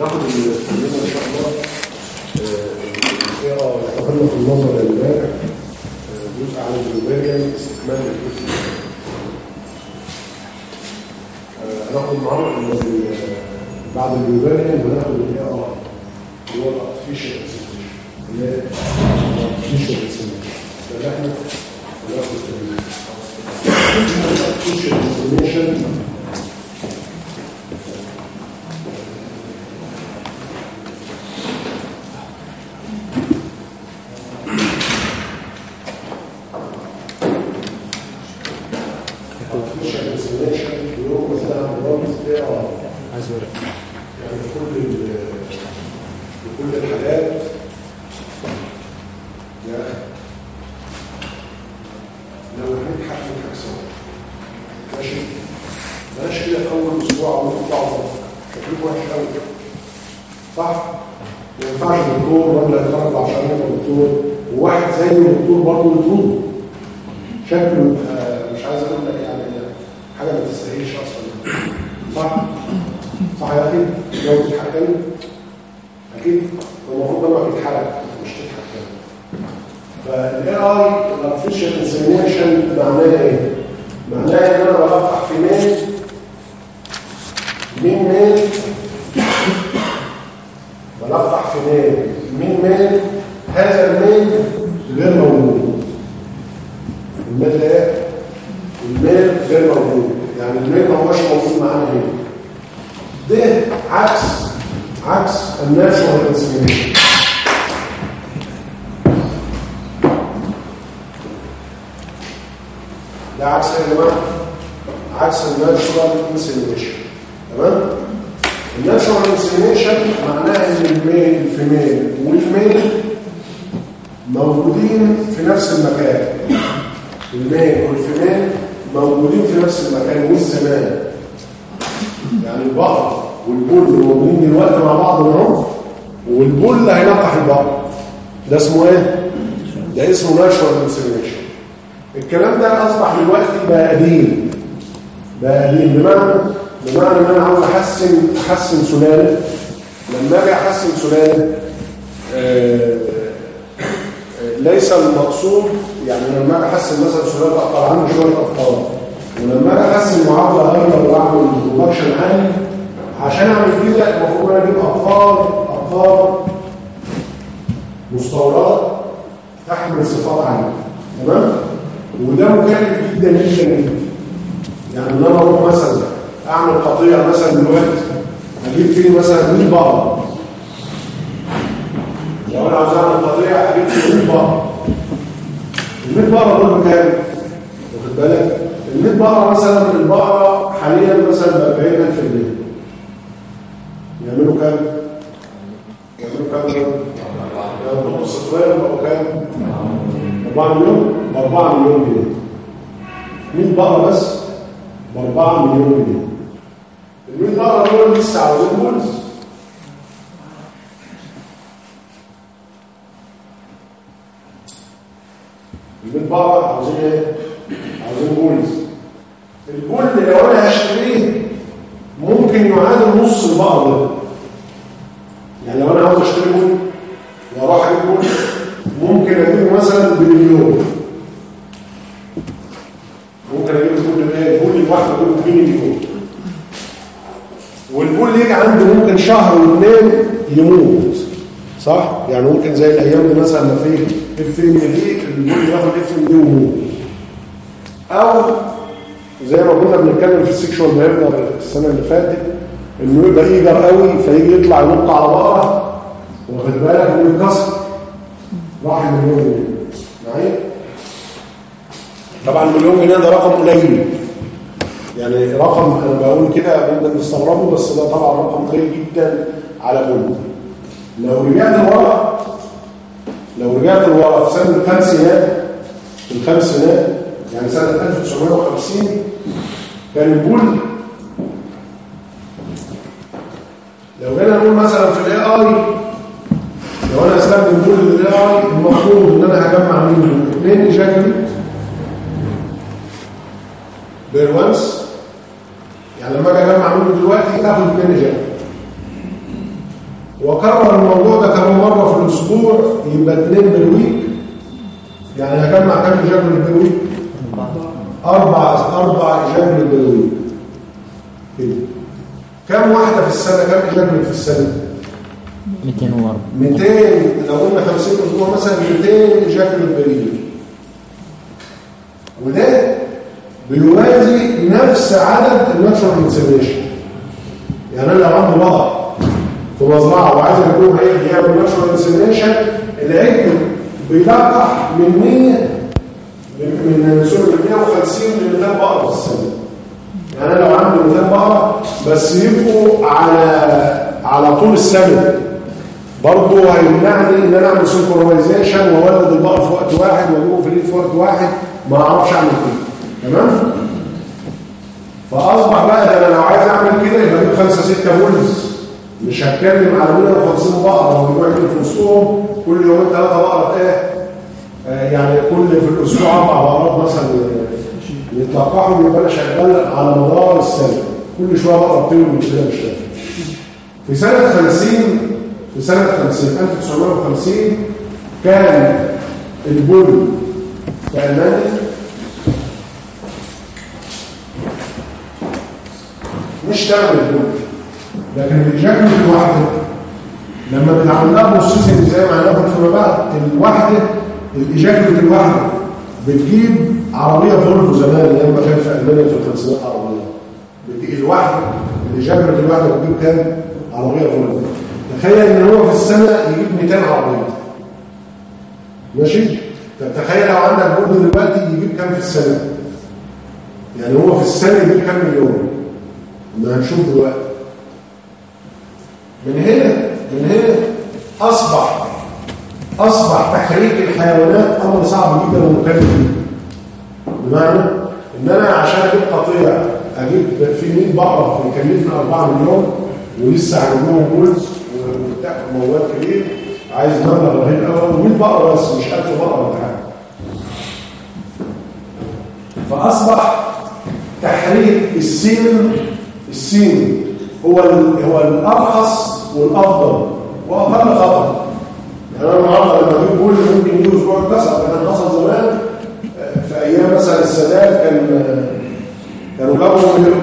ناخد الكلمة إن شاء الله آه، اعتقدنا في النظر امبارح آه، جزء عن الجلوباريان استكمال الجزء. آه، هناخد النهارده ال- بعد الجلوباريان هناخد الاي ار اللي هو الأرتفيشال اللي هي الأرتفيشال فاحنا هناخد الأرتفيشال يعني البقر وال bull موجودين دلوقتي مع بعض اهو وال bull هيلقح البقر. ده اسمه إيه؟ ده اسمه natural insemination الكلام ده أصبح دلوقتي بقى قديم. بقى قديم. بمعنى بمعنى إن أنا عاوز احسن أحسن سلالة. لما أجي أحسن سلالة آه، آه، ليس المقصود يعني لما أجي أحسن مثلا سلالة اقطع عنه شوية أبقار. ولما أجي احسن معادله غير وأعمل برودكشن عالي عشان أعمل كده المفروض أنا أجيب أبطال أبطال مستورده تحمل صفات عاليه تمام؟ وده مكلف جدا جدا جدا. يعني ان أنا أروح مثلا أعمل قطيع مثلا دلوقتي أجيب فيه مثلا 100 بقره لو أنا عاوز أعمل قطيع أجيب فيه 100 بقره ال 100 بقره دول بكام؟ واخد بالك؟ ال 100 بقره مثلا البقره حاليا مثلا ب 40000 جنيه يعملوا كام؟ يعملوا كام؟ يعملوا صفرين بقوا كام؟ 4 مليون؟ ب 4 مليون جنيه 100 بقره بس ب 4 مليون جنيه ال 100 بقره دول لسه عاوزين بولز ال 100 بقره عاوزين إيه؟ عاوزين bulls. ال bull لو أنا هشتريه ممكن يعادل نص البقره ده. يعني لو أنا عاوز أشتري bull وأروح أجيب بول ممكن أجيبه مثلا بمليون. ممكن أجيب ال bull بايه؟ ال bull الواحد اجيبه ب مليون وال bull يجي عنده ممكن شهر واثنين يموت. صح؟ يعني ممكن زي الأيام دي مثلا ما في FMD ال bull ياخد FMD ويموت. أو زي ما كنا بنتكلم في ال sexual behavior السنة اللي فاتت إنه يبقى eager قوي فيجي يطلع ينط على بقرة. واخد بالك؟ ويتكسر راح مليون جنيه. معايا طبعا مليون جنيه ده رقم قليل. يعني رقم أنا بقول كده ممكن نستغربه بس ده طبعا رقم قليل جدا على bull لو رجعت لورا لو رجعت لورا في سنه الخمسينات في الخمسينات يعني سنة 1950 كان ال bull لو جينا نقول مثلا في ال AI لو أنا أستخدم bull ال AI المفروض إن أنا هجمع منه اثنين ejaculate per once يعني لما أجي أجمع منه دلوقتي اخد اثنين ejaculate وكرر الموضوع ده كمان مرة في الأسبوع يبقى اثنين بال week يعني هجمع كام ejaculate بال week؟ أربع أربع ejaculate بال week كده. كم واحدة في السنة؟ كم ejaculate في السنة؟ 204 200 لو قلنا 50 أسبوع مثلا 200 ejaculate بال week وده بيوازي نفس عدد ال natural insemination يعني أنا لو عندي وضع في مزرعه وعايز اكون عيد يعمل ناتشورال انسيميشن العجل بيلقح من 100 من sorry من 150 ل 200 بقرة في السنة. يعني أنا لو عندي 200 بقرة بس يبقوا على على طول السنة. برضه هيمنعني إن أنا أعمل synchronization وأولد البقر في وقت واحد وأجيبه في في وقت واحد ما أعرفش أعمل كده تمام؟ فأصبح بقى ده أنا لو عايز أعمل كده يبقى أجيب 5 6 بولز. مش هتكلم على 150 بقرة ويروح في وسطهم. كل يومين ثلاثة بقرة إيه يعني كل في الأسبوع أربع بقرات مثلا يتلقحوا يبقى أنا شغال على مدار السنة. كل شوية بقره بتولد من كده مش نافع في سنة 50 في سنة 50 1950 كان ال bull في ألمانيا. مش تعمل ال bull لكن ال ejaculate الواحده لما بنعمل لها processing زي ما هناخد فيما بعد الواحده ال ejaculate الواحده بتجيب عربية فولفو زمان لما كان في ألمانيا في الخمسينات عربيه بتجيب الواحده ال ejaculate الواحده بتجيب كام؟ عربية فولفو. تخيل إن هو في السنة يجيب 200 عربية. ماشي؟ طب تخيل لو عندك بورد دلوقتي يجيب كام في السنة؟ يعني هو في السنة يجيب كام مليون؟ ما هنشوف دلوقتي. من هنا من هنا أصبح أصبح تحريك الحيوانات أمر صعب جدا ومكلف جدا. بمعنى إن أنا عشان أجيب قطيع أجيب في 100 بقرة يكلفني 4 مليون ولسه هنجيبهم بولز وبتاع موال كبير عايز مبلغ رهيب قوي و100 بقرة بس مش 1000 بقرة ولا حاجة. فأصبح تحريك السين السين هو هو الأرخص والأفضل. واقل خطر أنا النهارده لما أجيب بول ممكن يجي أسبوع اتكسر كان حصل زمان في أيام مثلا السادات كان كانوا جابوا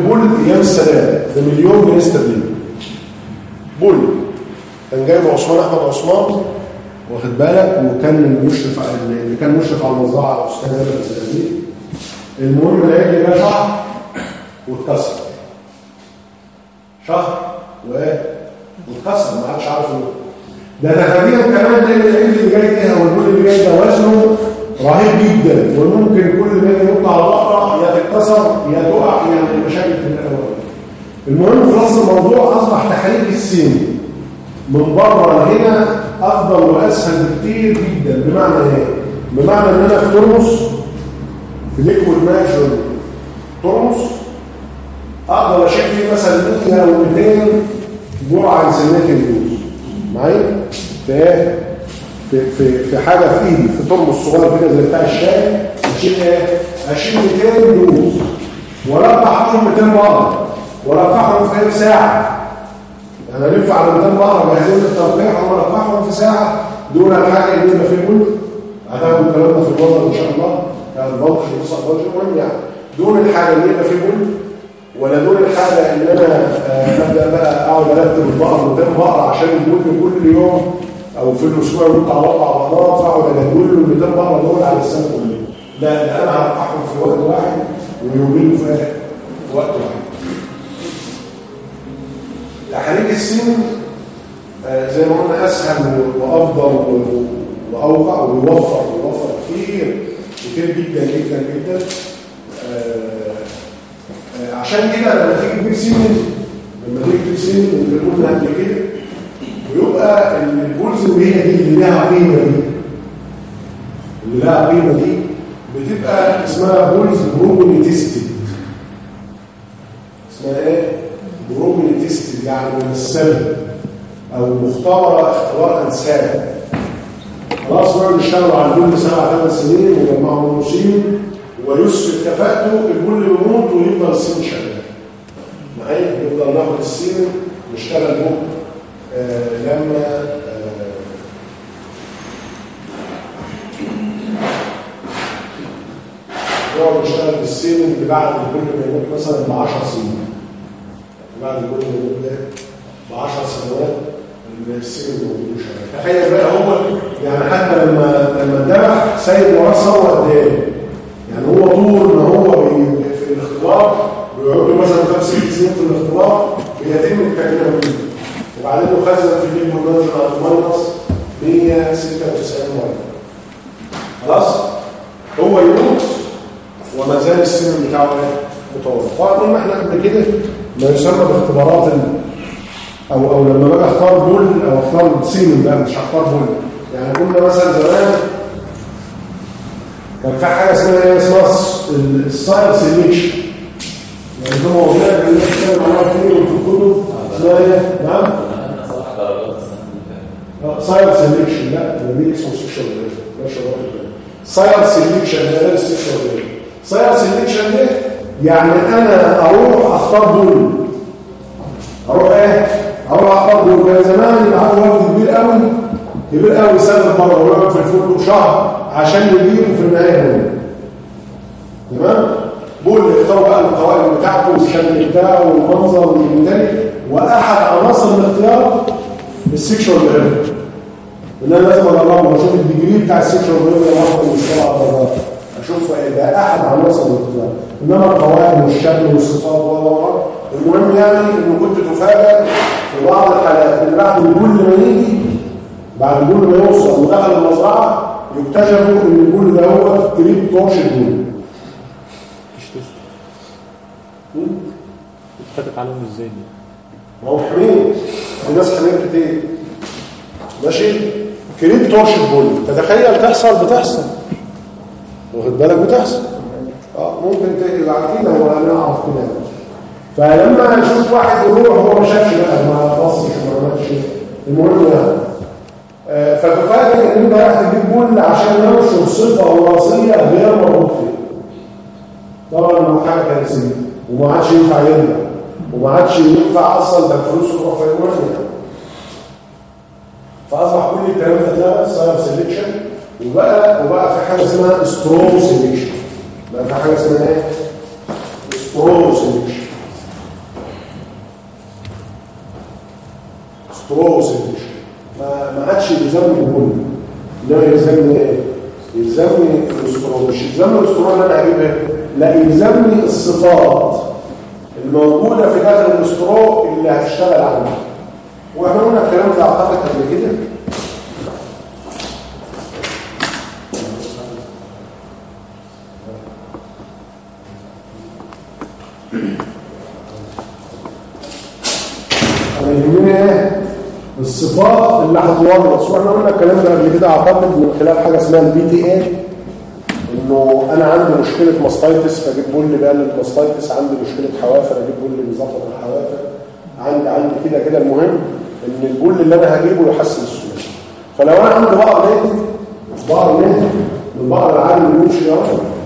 بول أيام السادات بمليون جنيه استرليني. بول. كان جايبه عثمان أحمد عثمان واخد بالك؟ وكان المشرف اللي كان مشرف على المزرعه الأستاذ هبه الزقازيق المهم العجل ده شهر واتكسر. شهر وايه واتكسر. ما عادش عارف ده تقريبا كمان لأن العجل اللي جاي ده والبول اللي جاي ده وزنه رهيب جدا. وممكن كل ما يطلع البقره يا تتكسر يا تقع يعني مشاكل في الأول. المهم نص الموضوع أصبح تحريك السين من بره لهنا أفضل وأسهل بكتير جدا. بمعنى إيه؟ بمعنى إن أنا في ترمس في ليكويد ماجر ترمس أقدر اشيل فيه مثلا 100 أو 200 جرعه انسانيه الجوز معايا في في في حاجة في في ترمس صغير كده زي بتاع الشاي اشيل إيه اشيل 200 جوز ولا اقطعهم 200 بقرة. اقطعهم في ساعة. أنا لف على 200 بقرة جاهزين للتلقيح ولا اقطعهم في ساعة. دون الحاجة اللي يبقى في الملك. هتاخد الكلام ده في الوضع إن شاء الله. يعني في الصحبات المهم يعني دون الحاجة اللي يبقى في الملك. ولا دون الحاجة ان أنا ابدا بقى أقعد ارتب البقر 200 بقره عشان الملك كل يوم أو في الأسبوع يطلع أربع بقرات فأقعد اجدول له 200 بقره دول على السنة كلها لا ده أنا هلقحهم في وقت واحد ويومين في وقت واحد. تحريك السن زي ما قلنا أسهل وأفضل وأوقع ويوفر ويوفر كتير كتير جدا جدا جدا. عشان كده لما تيجي تجيب semen لما تيجي تجيب semen اللي قلنا قبل كده ويبقى ال bulls اللي هي دي اللي لها قيمة دي اللي لها قيمة دي بتبقى اسمها bulls progeny tested. اسمها إيه؟ progeny tested يعني ممثله أو مختبرة اختبار انساب خلاص بقى نشتغلوا على ال bull سبع ثمان سنين وجمعوا منه semen ويثبت كفاءته البول يموت ويفضل السين شغال. معايا يفضل ناخد السين نشتغل بوك آه لما آه يقعد يشتغل في السن اللي بعد كل ما يموت مثلا ب 10 سنين. بعد كل ما يموت ده ب 10 سنوات السن موجود شغال تخيل بقى هو يعني حتى لما لما اتذبح سايب وراه ثروه قد إيه؟ يعني هو طول ما هو في الاختبار بيقعد له مثلا خمس ست سنين في الاختبار بيتم التكليف بيه وبعدين له خزنه في الليل والنظر على الماينس 196 مرة. خلاص؟ هو يموت وما زال السن بتاعه إيه؟ مطول. طبعا قلنا إحنا قبل كده ما يسمى باختبارات أو أو لما باجي اختار بول أو اختار سيمن بقى مش هختار بول. يعني كنا مثلا زمان كان في حاجة اسمها إيه اسمها الساينس سيلكشن يعني ده مواضيع اللي بنتكلم عنها كتير في الكتب اسمها إيه نعم ساينس سيلكشن لا ده دي اسمه سيكشن ماشي ساينس سيلكشن ده غير السيكشن ساينس سيلكشن ده يعني أنا أروح اختار bull أروح إيه أروح اختار bull كان زمان عنده وقت كبير قوي قوي يسافر بره ويقعد في الفندق شهر عشان يجيبه في النهايه هنا تمام؟ bull اللي اختاروا بقى القوائم بتاعته والشكل بتاعه والمنظر والمنتج وأحد عناصر الاختيار ال sexual behavior إن أنا لازم اجربه وأشوف ال degree بتاع ال sexual behavior واحد من السبع درجات أشوف ده أحد عناصر الاختيار. إنما القوائم والشكل والصفات و المهم يعني إنه كنت تفاجئ في بعض الحالات. إن بعد البول ما يجي بعد البول ما يوصل ودخل المزرعه يكتشفوا إن البول ده هو كريب طوش البول اتفتت عليهم إزاي دي؟ ما هو حميد. الناس حميد كتير. ماشي؟ كريب تورش البول تتخيل تحصل بتحصل. واخد بالك بتحصل. آه ممكن على كده ولا نعرف كده فلما نشوف واحد يروح هو ما شافش بقى. ما بصش ما عملش المهم يعني فتفاجئ إن انت رايح تجيب بول عشان ينشر صفه وراثيه غير مرغوب فيها طبعا ما حاجة كارثيه وما عادش ينفع يرجع وما عادش ينفع أصلا ده الفلوس تروح في فأصبح كل الكلام ده صار selection وبقى وبقى في حاجة اسمها straw selection بقى في حاجة اسمها إيه؟ straw selection straw selection ما عادش يلزمني ال bull انما يلزمني إيه؟ يلزمني ال straw مش يلزمني ال straw اللي أنا هجيبها لا يلزمني الصفات الموجودة في داخل ال straw اللي هتشتغل عليها. وإحنا قلنا الكلام ده أعتقد قبل كده أنا يهمني إيه الصفات اللي هتورث وإحنا قلنا الكلام ده قبل كده اعتقد من خلال حاجة اسمها ال PTA انه أنا عندي مشكلة mastitis فاجيب bull بقى لل mastitis عندي مشكلة حوافر أجيب bull بيظبط الحوافر. عندي عندي كده كده. المهم ان ال bull اللي أنا هجيبه يحسن السلوك فلو أنا عندي بقر ناتج بقر ناتج من بقر العالم بيمشي ده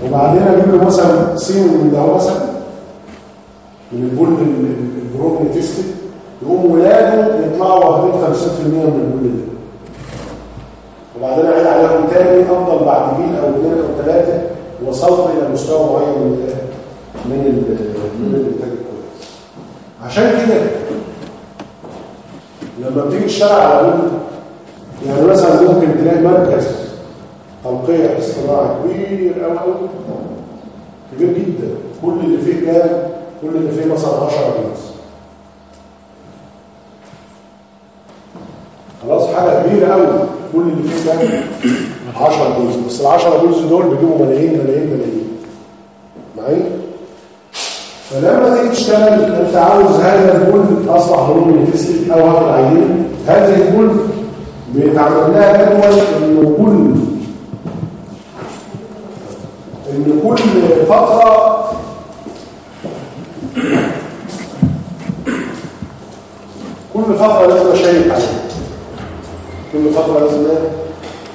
وبعدين أجيب له مثلا semen من ده مثلا من ال bull ال proven tested يقوم ولاده يطلعوا واخدين 50% من ال bull ده. وبعدين اعيد عليهم تاني أفضل بعد جيل أو اثنين أو ثلاثة وصلت إلى مستوى معين من من ال من الانتاج الكويس. عشان كده لما بتيجي تشتغل على بول يعني مثلا ممكن تلاقي مركز تنقية اصطناعي كبير قوي قوي كبير جدا. كل اللي فيه كام كل اللي فيه مثلا 10 جنس خلاص حاجة كبيرة قوي كل اللي فيه كام 10 جولز. بس ال 10 جولز دول بيجيبوا ملايين ملايين ملايين. معايا؟ فلما تيجي تشتغل أنت عاوز هذا البول أصبح هرمون تسلك أو هذا العينين. هذه البول بيتعمل لها جدول إنه كل ان كل فترة كل فترة لازم أشيك عليها. كل فترة لازم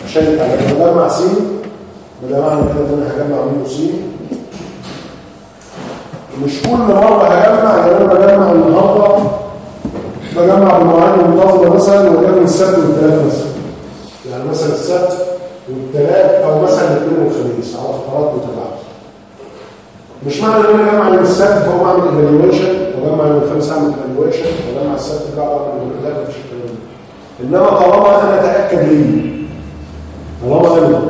اشيك عليها بجمع semen ده معنى كده ان أنا هجمع منه semen. مش كل مرة هجمع يعني أنا بجمع النهارده بجمع بمواعيد منتظمه مثلا وليكن السبت والثلاث مثلا. يعني مثلا السبت والثلاث أو مثلا الاثنين والخميس على فترات متباعده مش معنى إن أنا اجمع يوم السبت فهو اعمل evaluation واجمع يوم الخميس أعمل evaluation واجمع السبت بقى أعمل مفيش إنما طالما أنا اتاكد لي طالما أنا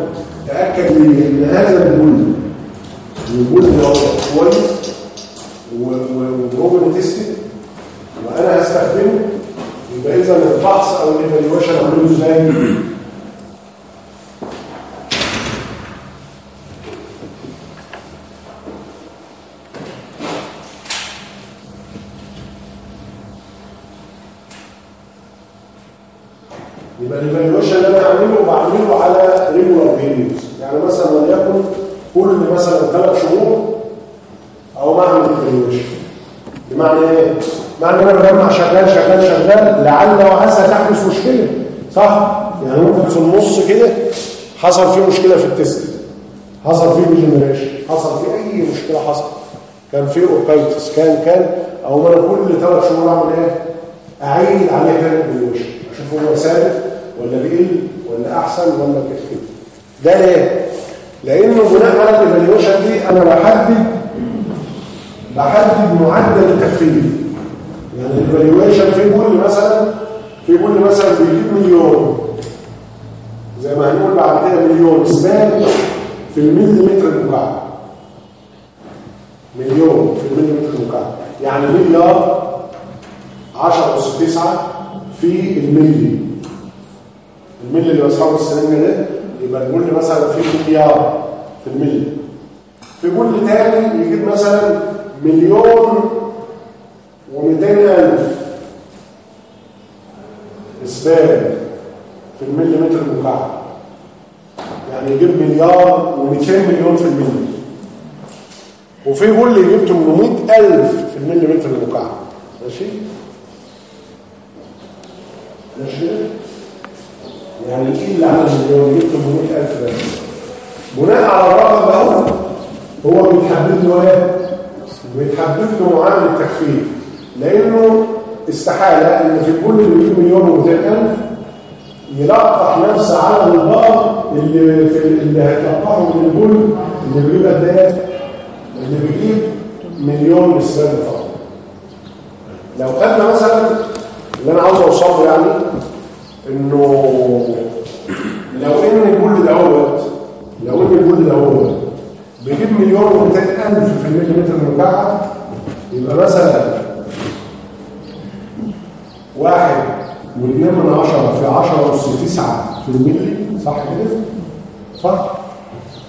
اتاكد لي إن هذا ال bull ال bull ده كويس و proven tested وأنا هستخدمه. يبقى إذا الفحص أو ال evaluation اعمله إزاي؟ يبقى ال evaluation اللي أنا هعمله بعمله على regular periods يعني مثلا وليكن كل مثلا ثلاث شهور أو بعمل evaluation بمعنى إيه؟ معنى إن أنا بجمع شغال شغال شغال لعل وعسى تحدث مشكلة. صح؟ يعني ممكن في النص كده حصل فيه مشكلة في ال testis. حصل فيه degeneration حصل فيه أي مشكلة حصل. كان فيه orchitis كان كان. أو أنا كل ثلاث شهور أعمل إيه؟ أعيد عليه تاني evaluation أشوف هو ثابت. ولا بيقل ولا أحسن ولا كده ده ليه؟ لأنه بناء على ال evaluation دي أنا بحدد بحدد معدل التخفيف يعني ال evaluation في كل مثلا في كل مثلا بيجيب مليون. زي ما هنقول بعد كده مليون. sperm في المليمتر المكعب. مليون في المليمتر المكعب. يعني مليار 10 اس 9 في الملي. الملي اللي بصحابه السنين ده يبقى نقول مثلا في مليار في الملي. في كل تاني يجيب مثلا مليون ومئتين ألف إسبان في المليمتر المكعب يعني يجيب مليار و200 مليون في الملي. وفي كل يجيب 800 ألف في المليمتر المكعب ماشي؟ ماشي؟ يعني إيه اللي على المليون يجيب 800 ألف بس بناء على الرقم ده هو بيتحدد له إيه؟ ويتحدد له معامل التخفيف لأنه استحالة إن في كل اللي يجيب مليون و200 ألف يلقح نفس عدد البقر اللي في اللي هيتلقحه من البول اللي بيجيب قد إيه؟ اللي بيجيب مليون نسبان فقط لو خدنا مثلا اللي أنا عاوز أوصله يعني إنه لو ان البول دوت لو ان البول دوت بيجيب مليون و200 ألف في المليمتر المكعب يبقى مثلا واحد واثنين من عشرة في عشرة أس تسعة في الملي صح كده؟ صح؟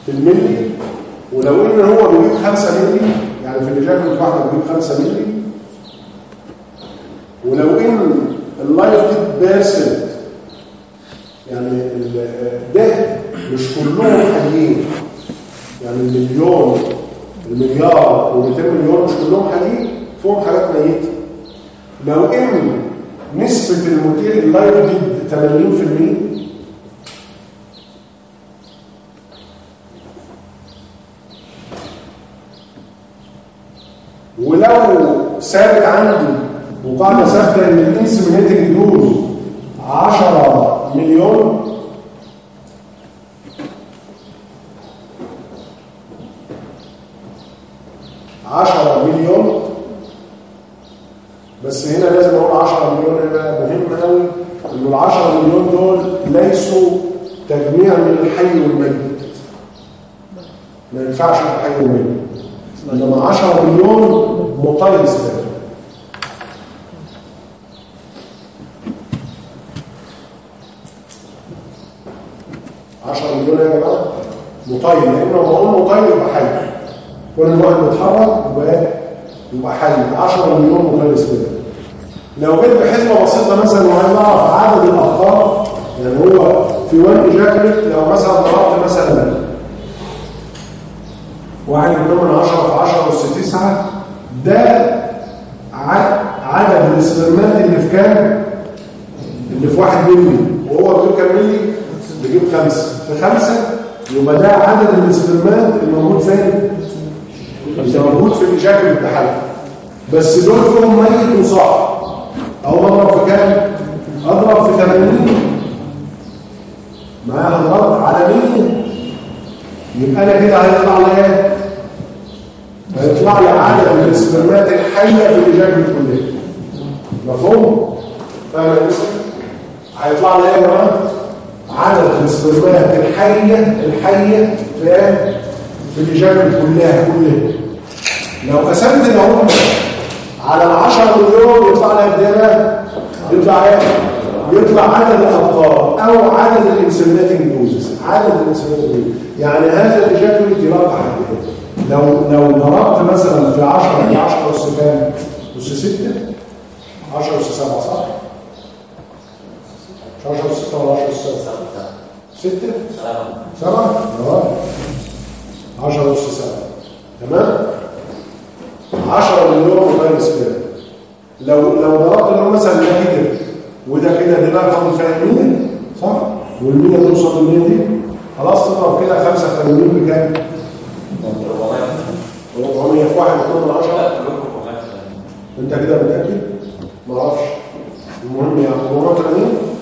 في الملي ولو إن هو بيجيب خمسة ملي يعني في الإجابة الواحدة بيجيب خمسة ملي ولو إن ال live dead percent يعني ده مش كلهم حيين يعني المليون المليار و200 مليون مش كلهم حيين فيهم حاجات ميتة. لو إن نسبة ال motile ال live دي 80% ولو ثابت عندي وقاعدة ثابتة إن ال inseminating dose 10 مليون. عشرة مليون. بس هنا لازم أقول 10 مليون هنا مهم قوي إن ال 10 مليون دول ليسوا تجميع من الحي والميت. ما ينفعش الحي والميت إنما 10 مليون مطيس ده عشرة مليون يا جماعة مطير لأنه لما أقول مطير يبقى حي كل واحد بيتحرك يبقى يبقى حي 10 مليون مطير كده لو جيت بحسبة بسيطة مثلا وهنعرف عدد الاخطار يعني هو في وان جاكيت لو مثلا ضربت مثلا واحد من 10 في 10 اس 9 ده عدد الاسبرمات اللي في كام؟ اللي في واحد ملي وهو بيجيب كام ملي؟ بيجيب خمسة. في خمسة يبقى ده عدد الاسبرمات الموجود فين؟ موجود في الاجابه الامتحان. بس دول فيهم ميت وصح أو ما 80 معايا حضرتك على 100 يبقى أنا كده هيطلع لي إيه؟ هيطلع لي عدد الاسبرمات الحية في الاجابه الكلية. مفهوم؟ فاهم يا يوسف؟ هيطلع لي إيه يا جماعة عدد الاسبرمات الحية الحية في في الاجابه كلها كلها لو قسمت العمر على ال 10 مليون يطلع إيه بقى؟ يطلع إيه يطلع عدد الأبطال أو عدد الانسوليناتنج دوزز عدد الانسوليناتنج دوزز يعني هذا الاجابه يطلع حد لو لو ضربت مثلا في 10 في 10 اس كام؟ اس 6 10 اس 7 صح؟ مش 10 اس 6 ولا 10 اس 7 6 7 آه 10 اس 7 تمام 10 مليون فايروس كده لو لو ضربت له مثلا ده كده وده كده ده بقى فاضل فيها 100 صح وال100 توصل ل 100 دي خلاص تضرب كده 85 بكام 400 في 1 2 10 انت كده متاكد ما أعرفش المهم يعني 480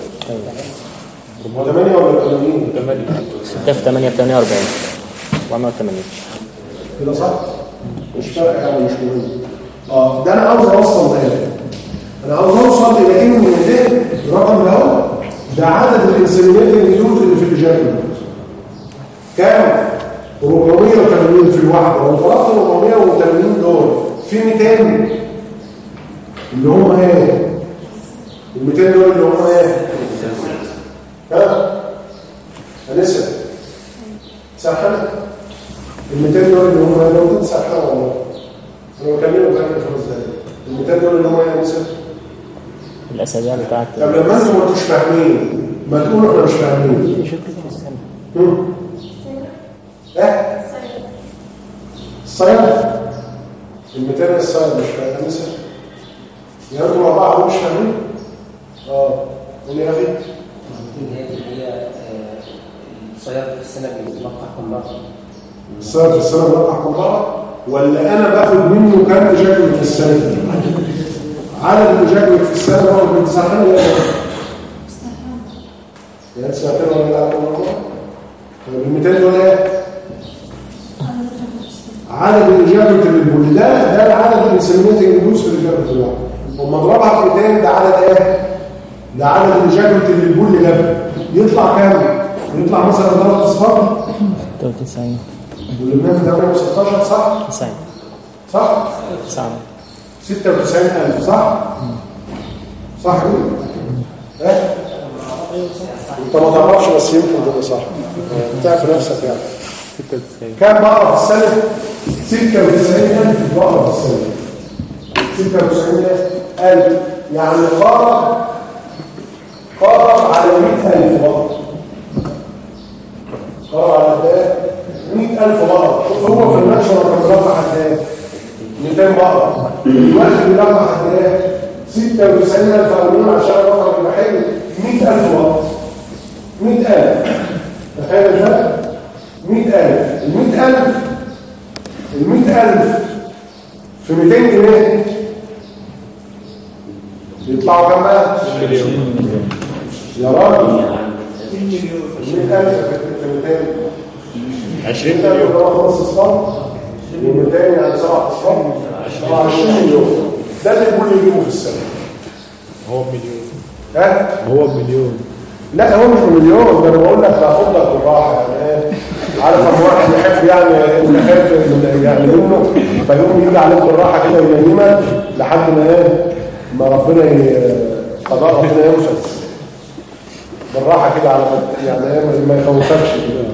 480 ولا 80 6 في 8 ب 48 480 كده صح مش فارق يعني مش مهم آه ده أنا عاوز اوصل ده أنا عاوز اوصل إلى ان ده الرقم ده ده عدد الانسولينات النيوز اللي في الاجابه كام 480 في الواحده لو طلعت 480 دول في 200 اللي هم إيه ال 200 دول اللي هم إيه ها؟ انسه ساحنه ال 200 دول اللي هم لو ساحنه والله. أنا بكلمك بقى في خمس دقايق ال 200 دول اللي هم إيه انسه الأسابيع بتاعت طب لما أنتوا ما انتوش فاهمين ما تقولوا إحنا مش فاهمين. هم؟ إيه؟ الصيد المثال الصيد مش فاهم انسى يا أنتوا مع بعض مش فاهمين؟ آه. قول يا أخي؟ هي الصياد في السنة بيتلقى قنبلة الصيد في السنة بنقطع قنبله ولا أنا باخد منه كام تجاوز في السنة؟ عدد التجاوز في السنة باخد من ساعتين ولا يا ساعتين ولا لا طب المثال دول إيه عدد الإجابة للبول ده العدد اللي سميته الجلوس في الإجابة الواحد وما اضربها في 200 ده عدد إيه؟ ده عدد الإجابة للبول لب يطلع كام؟ يطلع مثلا ضرب أصفار 96 واللبنان ده 116 صح؟ 90 صح؟ 9 96000 صح؟ صح كده؟ إيه؟ انت ما تعرفش بس يمكن تبقى صح تعرف نفسك يعني 96 كم بقرة في السنة؟ 96000 بقرة في السنة 96000 يعني قارب قارب على 100000 بقرة قارب على إيه؟ 100000 بقرة شوف هو في المنشر كان بيربح قد إيه؟ 200 بقرة دلوقتي بيربح قد إيه؟ 96000 قانون عشان الرقم يبقى حلو 100000 بقرة 100000 تخيل الفرق 100000 ال 100000 ال 100000 في 200 جنيه يطلعوا كام بقى؟ يا راجل 100000 في 200 20 مليون مليون ده خمس اصفار و200 يعني سبع اصفار 20 مليون ده اللي الكل يجيبه في السنة. هو بمليون ها؟ هو بمليون لا هو مش مليون. ده أنا بقول لك باخد لك بالراحة يعني. عارف لما واحد يحب يعني انت خايف من- يعني منه فيقوم يجي عليك بالراحة كده وينيمك لحد ما إيه؟ ما ربنا قضاء ربنا ينفذ بالراحة كده على ما- يعني إيه ما- ما يخوفكش. كده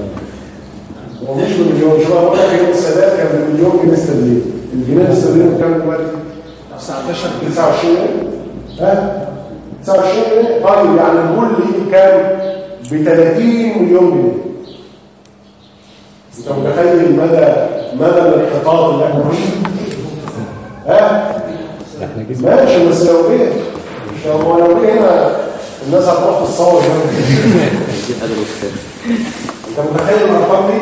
هو مش بمليون شو لك يوم السادات كان بمليون جنيه استرليني الجنيه الاسترليني بكام دلوقتي؟ 19 29 ها؟ 29 جنيه طيب يعني الكل كام ب 30 مليون جنيه. انت متخيل مدى مدى الانحطاط اللي إحنا فيه؟ ها؟ ماشي بس لو إيه؟ مش هو لو إيه هنا؟ الناس هتروح تتصور انت متخيل الأرقام دي؟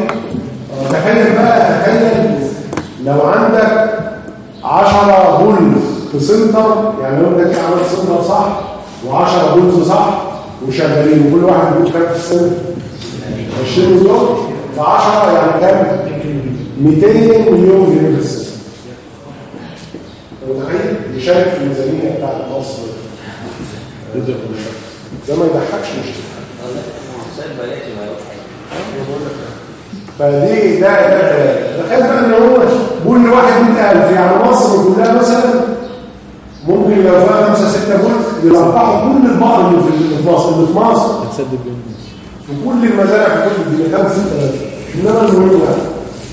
تخيل بقى تخيل لو عندك 10 bulls في center يعني لو انت عملت center صح و10 bulls صح وشغالين وكل واحد بيجيب كام في السنة؟ 20 مليون؟ في 10 يعني كام؟ 200 مليون جنيه في السنة. متخيل؟ يشارك في الميزانية بتاعت مصر. ده ما يضحكش مش فدي ده ده تخيل بقى ان هو كل واحد 100000 يعني مصر كلها مثلا ممكن لو فيها 5 6 جزء يلقحوا كل البقر اللي في مصر اللي في مصر. في كل المزارع في كل الدنيا. 5 6 إنما المهم يعني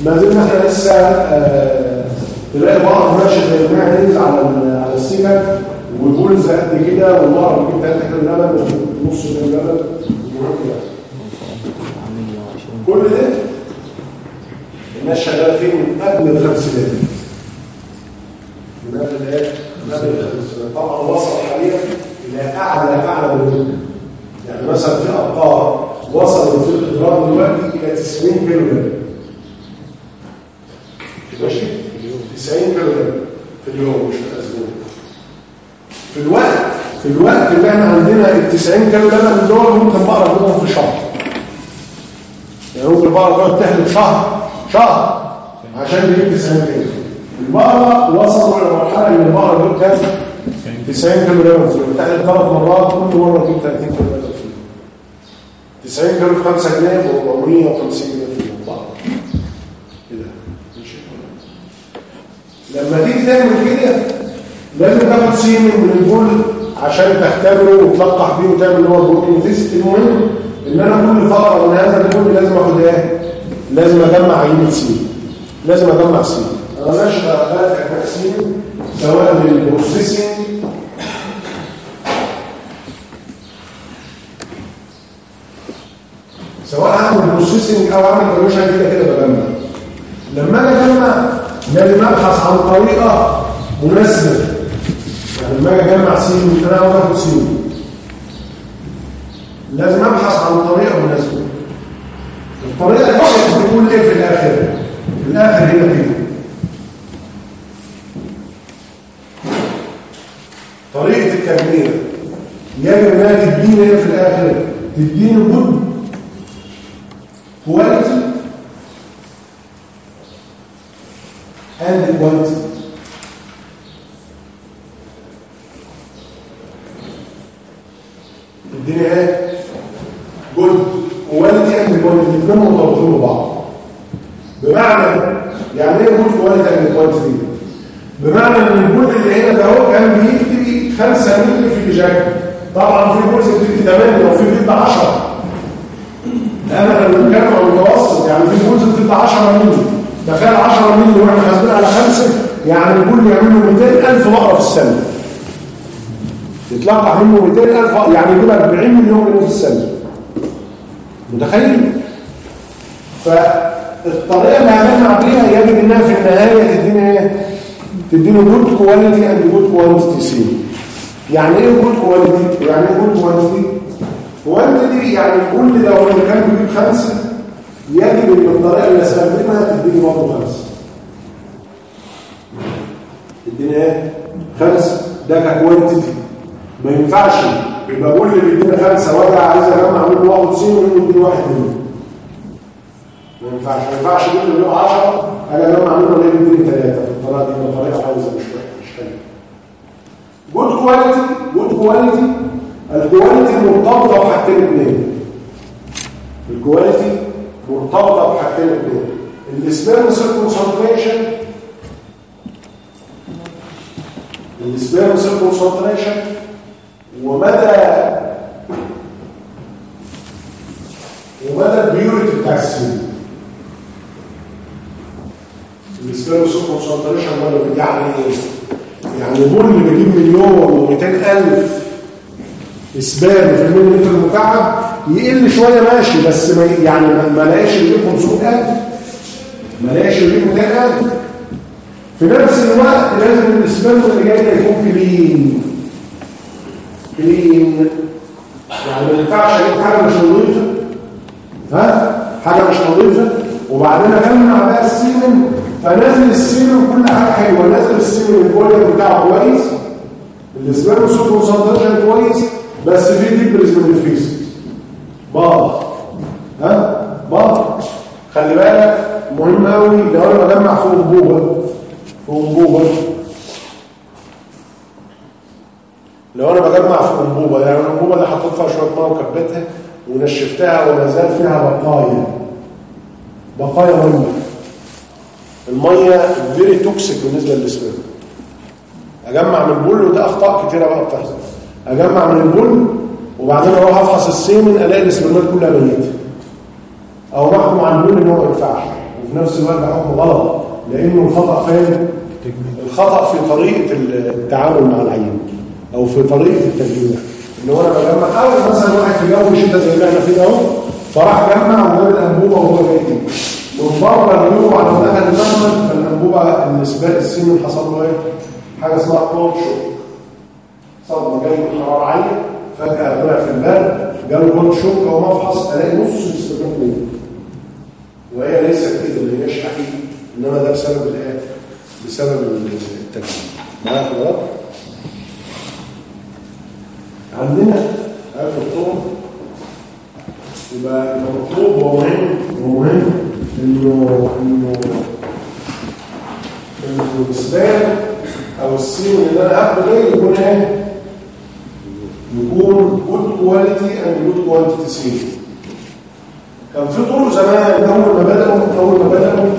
ما زلنا إحنا لسه آه، تلاقي بقر ماشي زي ما على على السكه ويقول زي قد كده والبقر بيجيب 3 كيلو لبن ونص المهم يعني كل ده الناس شغالة فيه من قبل الخمسينات من قبل الآية؟ قبل الخمسينات طبعا وصل حاليا إلى أعلى أعلى يعني مثلا في ابقار وصل في الاضرار دلوقتي إلى 90 كيلو جرام ماشي؟ 90 كيلو جرام في اليوم مش في في الوقت في الوقت اللي إحنا عندنا ال 90 كيلو لبن دول ممكن بقرا منهم في شهر. يعني ممكن البقرة تقعد تحلب شهر شهر عشان تجيب 90 كيلو. البقرة وصلوا إلى مرحلة إن البقرة دول كام 90 كيلو لبن في اليوم تحلب ثلاث مرات كل مرة تجيب 30 كيلو لبن في اليوم 90 كيلو في 5 جنيه ب 450 جنيه في اليوم بقرة كده لما تيجي تعمل كده لازم تاخد semen من ال bull عشان تختبره وتلقح بيه وتعمل اللي هو ال progeny test المهم إن أنا كل فتره من هذا ال bull لازم اخد إيه؟ لازم أجمع عينه semen لازم أجمع semen أنا ماشي بقى semen سواء لل processing سواء اعمل processing أو اعمل كروشن كده كده بجمع. لما أنا أجمع لازم ابحث عن طريقة مناسبة. لما أجي اجمع semen أنا عاوز اخد semen. لازم أبحث عن طريقة مناسبة. الطريقة دي بتقول إيه في الآخر. في الآخر هنا كده طريقة التجميع. يجب انها تديني إيه في الآخر. تديني good quality and quantity. الدنيا إيه؟ good quality and quantity الاثنين مرتبطين ببعض. بمعنى يعني إيه good quality and quantity بمعنى ان ال good اللي هنا ده هو كان بيكتب 5 مللي في ال ejaculate طبعا في جزء بتكتب 8 وفي بيبقى 10 أنا لما بنتكلم عن المتوسط يعني في جزء بتبقى 10 مللي. تخيل 10 مللي وإحنا حاسبين على 5 يعني ال bull يعمل له 200000 بقره في السنة. يتلقح منه 200000 يعني يجيب 40 مليون جنيه في السنة. متخيل؟ فالطريقة اللي هنجمع بيها يجب إنها في النهاية تدينا إيه؟ تدينا good quality and good quantity semen يعني إيه good quality يعني إيه good quantity quantity يعني bull لو اللي كان بيجيب خمسه يجب إن الطريقة اللي استخدمها تديني برضه خمسه تديني إيه؟ خمسه ده ك quantity ما ينفعش يبقى bull اللي بيدينا خمسه وأنا عايز اجمع منه واحد semen ويديني واحد منه ما ينفعش ما ينفعش اللي له 10 أجي اجمع منه اللي بيديني ثلاثة بالطريقة دي بطريقة عاوزه مش مش حلوة. good quality good quality ال quality مرتبطة بحاجتين اثنين ال quality مرتبطة بحاجتين اثنين ال sperm cell concentration ال sperm cell concentration ومدى ومدى ال purity بتاع ال cell ال sperm cell concentration مدى يعني يعني bull اللي بيجيب مليون و200 ألف sperm في المليمتر المكعب يقل شوية ماشي بس ما يعني ما لاقيش يجيب 500000 ما لاقيش يجيب 200000 في نفس الوقت لازم ال sperm اللي جاي ده يكون clean clean يعني ما ينفعش أجيب حاجة مش نظيفة. ها؟ حاجة مش نظيفة. وبعدين أجمع بقى ال semen. فنازل ال semen كل حاجة حلوة. نازل ال semen ال volume بتاعه كويس. ال sperm cell concentration كويس. بس في debris من ال feces. بعض ها؟ بعض خلي بالك مهم قوي لو أنا بجمع في انبوبه في انبوبه لو أنا بجمع في أنبوبة يعني الأنبوبة اللي حطيت فيها شوية مية وكبتها ونشفتها وما زال فيها بقايا. بقايا مية. المية very toxic بالنسبة لل sperm أجمع من ال bull وده أخطاء كتيرة بقى بتحصل. أجمع من ال bull وبعدين أروح أفحص ال semen ألاقي السبرمات كلها ميتة. أو بحكم على ال bull إن هو ما ينفعش وفي نفس الوقت ده حكم غلط لأنه الخطأ فين؟ الخطأ في طريقة التعامل مع العينة أو في طريقة التجميع ان هو أنا بجمع أو مثلا واحد في جو شتاء زي اللي إحنا فيه أهو فراح جمع وجاب الأنبوبة وهو جاي من بره اليوم على دخل المخرج فالأنبوبة النسبة السن حصل له إيه؟ حاجة اسمها كولد شوك صدمه جاي من حرارة عالية فجأة طلع في البرد جاله كولد شوك أو مفحص ألاقي نص الاستخدام منه وهي ليست كده ما هياش حقيقي إنما ده بسبب الآية؟ بسبب التجميع معايا حضرتك؟ عندنا هذا الطرق يبقى المطلوب ومهم ومهم انه انه إنه ال sperm أو ال semen اللي أنا هاخده ده يكون إيه؟ يكون good quality and good quantity semen كان في طرق زمان اول ما بداوا اول ما بداوا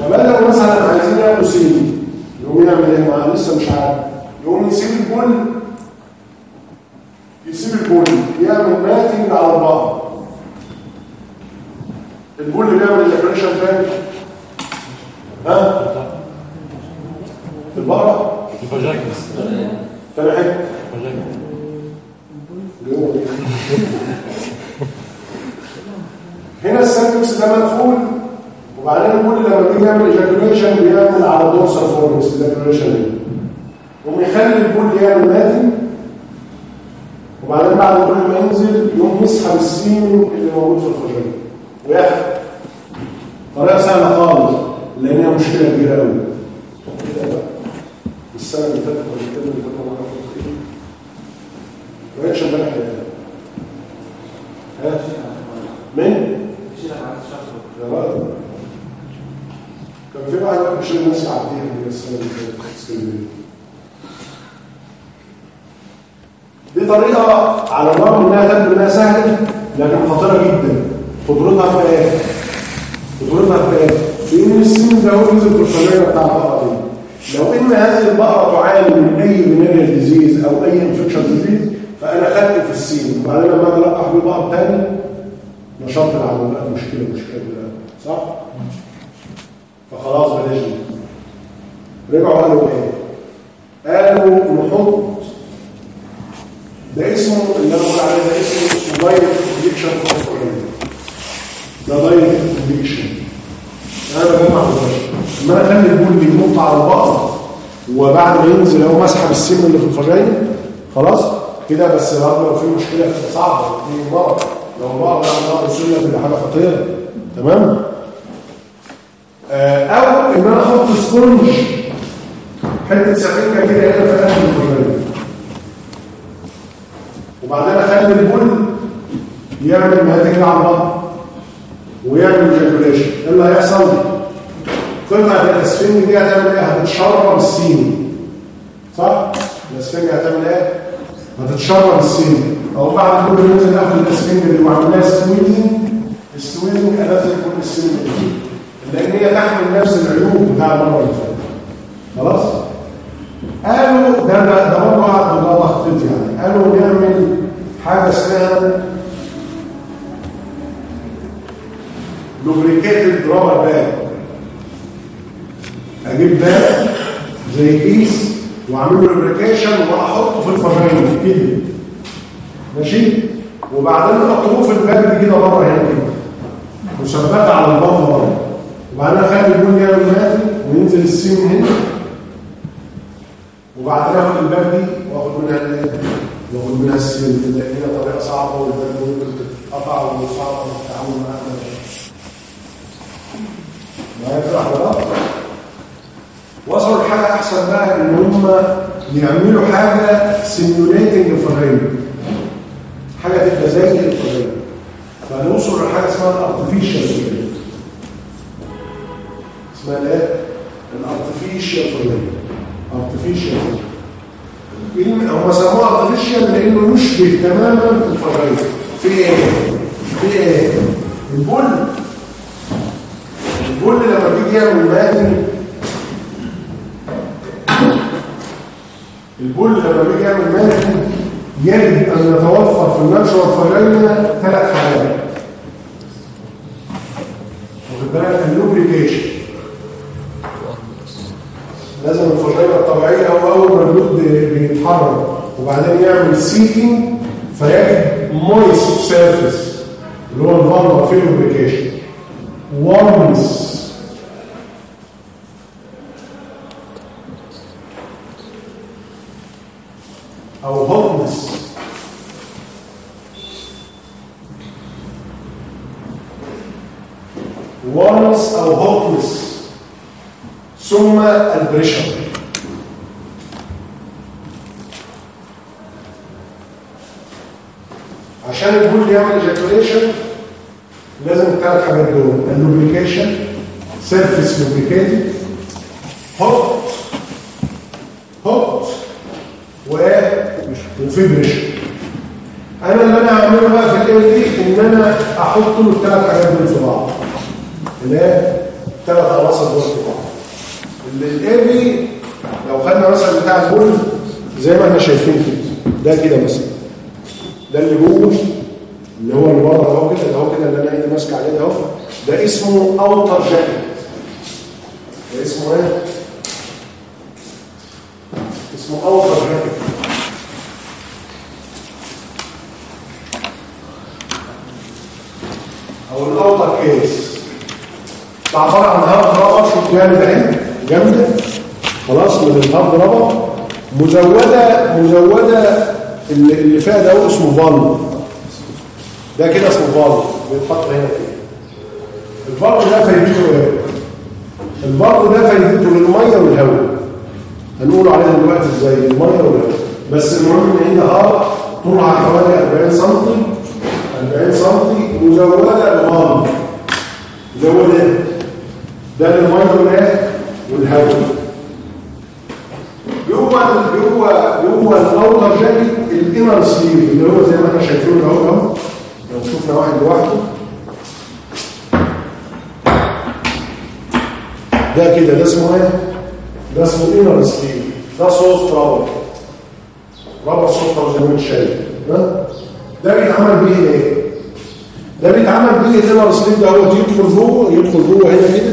فبداوا مثلا عايزين يعملوا semen يقوم يعمل إيه؟ ما لسه مش عارف. يقوم يسيب ال bull يسيب ال bull يعمل mating على البقر ال bull اللي بيعمل ال ejaculation فين ها؟ البقرة؟ الفجاج فين حتة. هنا ال cervix ده مقفول وبعدين ال bull لما بيجي يعمل ejaculation بيعمل على dorsal fornix ejaculation يقوم يخلي ال bull يعمل mating وبعدين بعد كل ما ينزل يقوم يسحب ال semen اللي موجود في الفجاج وياخد طريقه سهله خالص لأن هي مشكلة كبيرة قوي السنة اللي فاتت ولا الترم اللي فات حاجة كده. ما بقتش امبارح. ها مين؟ كان في واحد بيشيل الناس من السنة اللي فاتت في اسكندريه دي طريقة على الرغم إنها تبدو إنها سهلة لكن خطيرة جدا خطورتها في إيه؟ خطورتها في إيه؟ في إن ال semen ده هو في الفجاية بتاع البقرة دي لو إن هذه البقرة تعاني من أي venereal disease أو أي infectious disease فأنا خدت في السين وبعدين لما أجي ألقح تاني نشرت العمليات مشكلة مشكلة صح؟ فخلاص بلاش رجعوا قالوا إيه؟ قالوا نحط ده اسمه اللي أنا بقول عليه ده اسمه دايركت انجكشن كونترول ده دايركت انجكشن أنا بجمع مباشر اما أنا اخلي البول ينط على البقر وبعد ما ينزل هو مسحب السم اللي في الفجاين خلاص كده بس لو في مشكله بتبقى صعبه في مرض لو البقر عنده وصلنا تبقى حاجة خطيره تمام أو ان أنا أحط سبونج حتة سفنجه كده هنا في قلب الفجاين وبعدين أخلي البول يعمل مهاتك على البطن ويعمل إيه اللي هيحصل قطعة الأسفنج دي هتعمل إيه؟ هتتشرب ال semen صح؟ الأسفنج هتعمل إيه؟ هتتشرب ال semen أو بعد كل ما ينزل اخد الأسفنج اللي وعملها squeezing ال squeezing انزل كل ال semen لأن هي تحمل نفس العيوب بتاع المره اللي فاتت خلاص؟ قالوا ده ده برضه قعد الله يعني. قالوا نعمل حاجة اسمها lubricated rubber bag أجيب bag زي كيس وأعمل له lubrication وأحطه في ال vagina كده. ماشي؟ وبعدين أحطه في ال bag دي كده بره هنا كده مثبتة على البطن بره. وبعدين أخلي ال bull يعمل mating وينزل ال semen هنا. وبعدين اخد ال bag دي وأخد منها واخد منها ال semen لأن هي طريقه صعبه وال bag دي ممكن تتقطع وصعبه التعامل معاها معايا كده حضرتك وصلوا لحاجه احسن بقى ان هم يعملوا حاجة simulating vagina زي ال vagina فنوصل لحاجه اسمها ال artificial vagina اسمها إيه؟ ال artificial vagina artificial vagina هم سموها artificial لأنه يشبه تماما ال vagina في إيه؟ في إيه؟ ال bull ال bull لما بيجي يعمل mating ال bull لما بيجي يعمل mating يجب أن يتوفر في ال natural vagina ثلاث حاجات واخد بالك؟ ال lubrication لازم ال vagina الطبيعية هو أول ما ال bull بيتحرك وبعدين يعمل seeking فيجب moist surface اللي هو ال vulva في ال lubrication warmness أو hotness warmness أو hotness ثم ال pressure عشان ال bull يعمل ejaculation لازم الثلاث حاجات دول ال lubrication lubricated hot hot وفي pressure. أنا اللي أنا هعمله بقى في ال AV دي إن أنا أحط له الثلاث حاجات دول في بعض. اللي هي الثلاث عناصر دول في بعض. الايه دي لو خدنا مثلا بتاع البول زي ما إحنا شايفين كده. ده كده مثلا. ده اللي جوه اللي هو اللي بره أهو كده اللي هو كده اللي أنا ايدي ماسك عليه ده أهو. ده اسمه أوتر جاكيت ده اسمه إيه؟ اسمه اوتر جاكيت أو ال outer case ده عباره عن hard rubber شوف جامد اهي جامده خلاص من ال hard rubber مزوده مزوده اللي ده اسمه valve ده كده اسمه valve بيتحط هنا كده ال valve ده فايدته إيه؟ ال valve ده فايدته للمية والهواء. هنقول عليها دلوقتي إزاي؟ الميه والهواء. بس المهم إن هي طولها حوالي 40 سم 40 سم مزوده ب valve اللي هو ده ده والإيه؟ والهواء. جوه جوه جوه ال outer jacket ال inner sleeve اللي هو زي ما إحنا شايفينه اهو اهو. لو شفنا واحد لوحده. ده كده ده اسمه إيه؟ ده اسمه inner sleeve ده soft rubber. rubber soft زي ما انت شايف؟ ده بيتعمل بيه إيه ده بيتعمل بيه ال inner sleeve ده هو يدخل جوه يدخل جوه هنا كده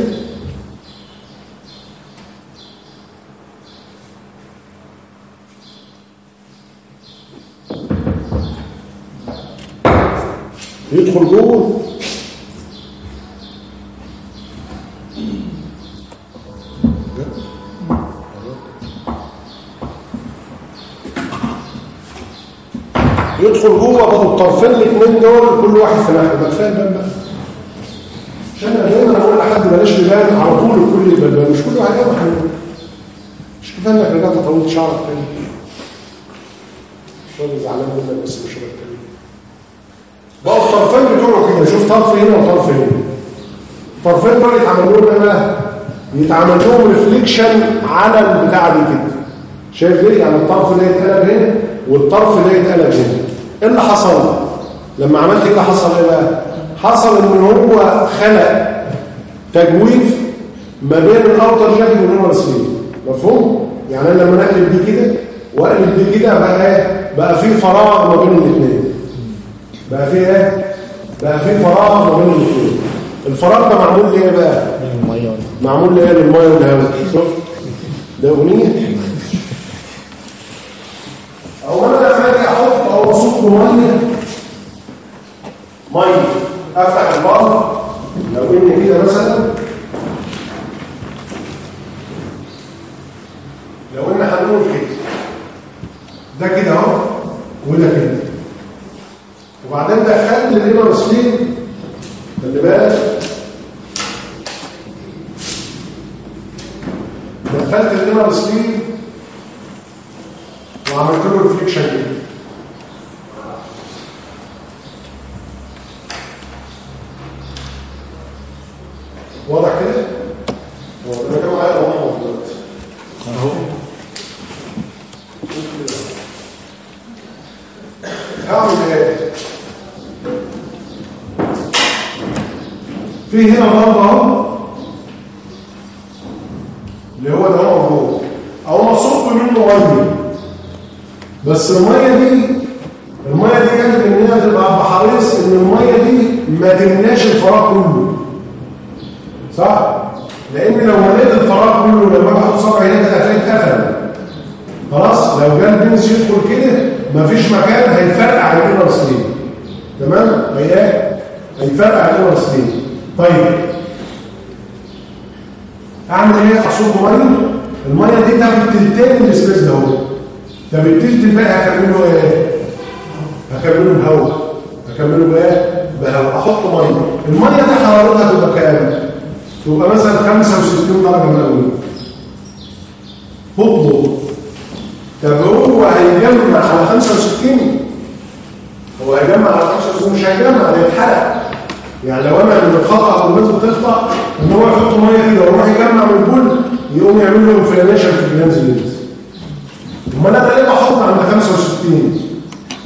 يدخل جوه يدخل جوه باخد الطرفين الاثنين دول كل واحد في ناحيه بقى كفايه الباب بقى عشان أنا دايما أقول لحد بلاش لبان على طول الكل البلبان مش مش كفاية انك رجعت طولت شعرك تاني. الراجل زعلان منك بس مش راجل بقى الطرفين بتوعه كده شوف طرف هنا وطرف هنا. الطرفين دول يتعمل لهم إيه يتعمل لهم ريفليكشن على البتاعة دي كده. شايف ليه؟ يعني الطرف ده يتقلب هنا والطرف ده يتقلب هنا. إيه اللي حصل؟ لما عملت كده حصل إيه بقى؟ حصل إن هو خلق تجويف ما بين ال outer jacket وال inner sleeve مفهوم؟ يعني أنا لما أقلب دي كده وأقلب دي كده بقى إيه؟ بقى في فراغ ما بين الاثنين بقى في إيه؟ بقى في فراغ ما بين الاثنين الفراغ ده معمول ليه بقى؟ معمول ليه؟ للمية والهواء. شفت ده أغنية. أو أنا لما أجي أحط أو أصب مية. مية. أفتح البار لو إني كده مثلا. لو ان هنقول كده. ده كده أهو وده كده. وبعدين دخلت الابر سليم خلي بالك. دخلت ال inner sleeve وعملت له reflection كده واضح كده؟ هعمل في هنا ضرب اهو اللي هو ده هو أو مصب منه ميه بس المية دي المية دي يجب إن هي تبقى بحريص إن المية دي ما تملاش الفراغ كله. صح؟ لأن لو مليت الفراغ كله لما أحط صبعي هنا كده هتلاقي اتقفل خلاص لو جه ال penis يدخل كده مفيش مكان هيفرقع ال inner sleeve. تمام؟ هي هيفرقع ال inner sleeve. طيب. أعمل إيه؟ أصب مية. المية دي تاخد تلتين ال space ده أهو. طب التلت الباقي هكمله إيه؟ هكمله بهواء. هكمله بإيه؟ بهواء. أحط مية. المية دي حرارتها تبقى كام؟ تبقى مثلا 65 درجة مئوية. هبط طب هو هيجمع على 65 هو هيجمع على 65 مش هيجمع هيتحرق يعني لو أنا من الخطا أو الناس بتخطأ إن هو يحط مية كده ويروح يجمع من ال bull يقوم يعمل له inflammation في ال glans penis امال أنا ليه بحط عند 65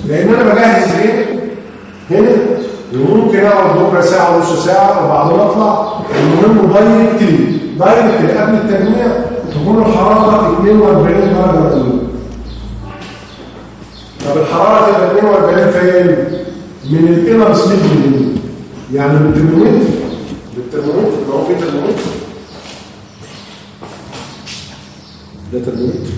لأن أنا بجهز إيه هنا وممكن أقعد ربع ساعة ونص ساعة وبعدين أطلع. المهم directly directly قبل التجميع تكون الحرارة 42 درجة. مئويه طب الحرارة تبقى 42 فين؟ من ال inner sleeve يعني بالترمومتر بالترمومتر ما هو في ترمومتر ده ترمومتر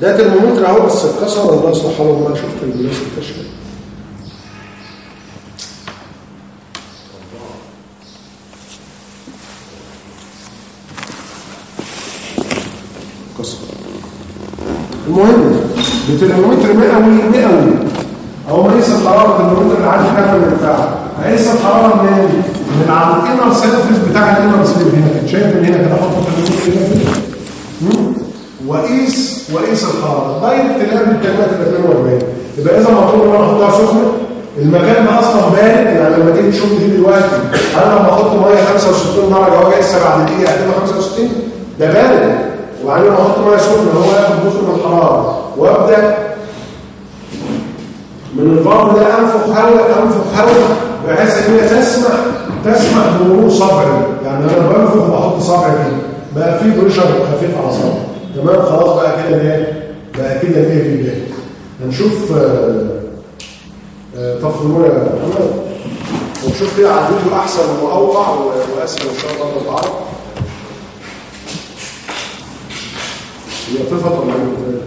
ده ترمومتر اهو بس اتكسر الله يصلح حاله ما شفت ال glass الكشف المهم بترمومتر مئوي مئوي أو مقيس الحراره الترمومتر اللي كام من البتاع هقيس الحراره منين من على ال inner surface بتاع ال inner surface هنا شايف من هنا كده هنا كده. وقيس وقيس الحرارة. direct التجميع تبقى 42 يبقى إذا مطلوب ان أنا أحطها سخنة المكان ده أصلا بارد. يعني لما تيجي تشوف دي دلوقتي أنا لما أحط مية 65 درجة وأجي اقيسها بعد دقيقة هتبقى 65 ده بارد. وبعدين أحط ميه سخنه هو ياخد جزء من الحراره وابدا من الفرد ده انفخ هواء انفخ هواء بحيث ان هي تسمح تسمح بمرور صبعي يعني أنا بنفخ وبحط صبعي كده بقى في بريشر خفيف على صبعي تمام؟ خلاص بقى كده إيه؟ بقى كده إيه في جاهز هنشوف تفضلوا يا محمد. ونشوف كده على الفيديو أحسن وأوضح وأسهل إن شاء الله. نتعرف هي طفت ولا إيه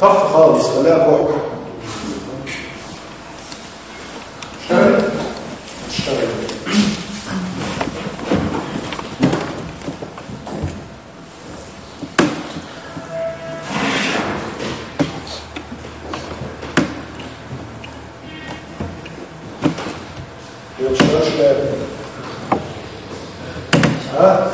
طف خالص خليها بعد اشتغل اشتغل ها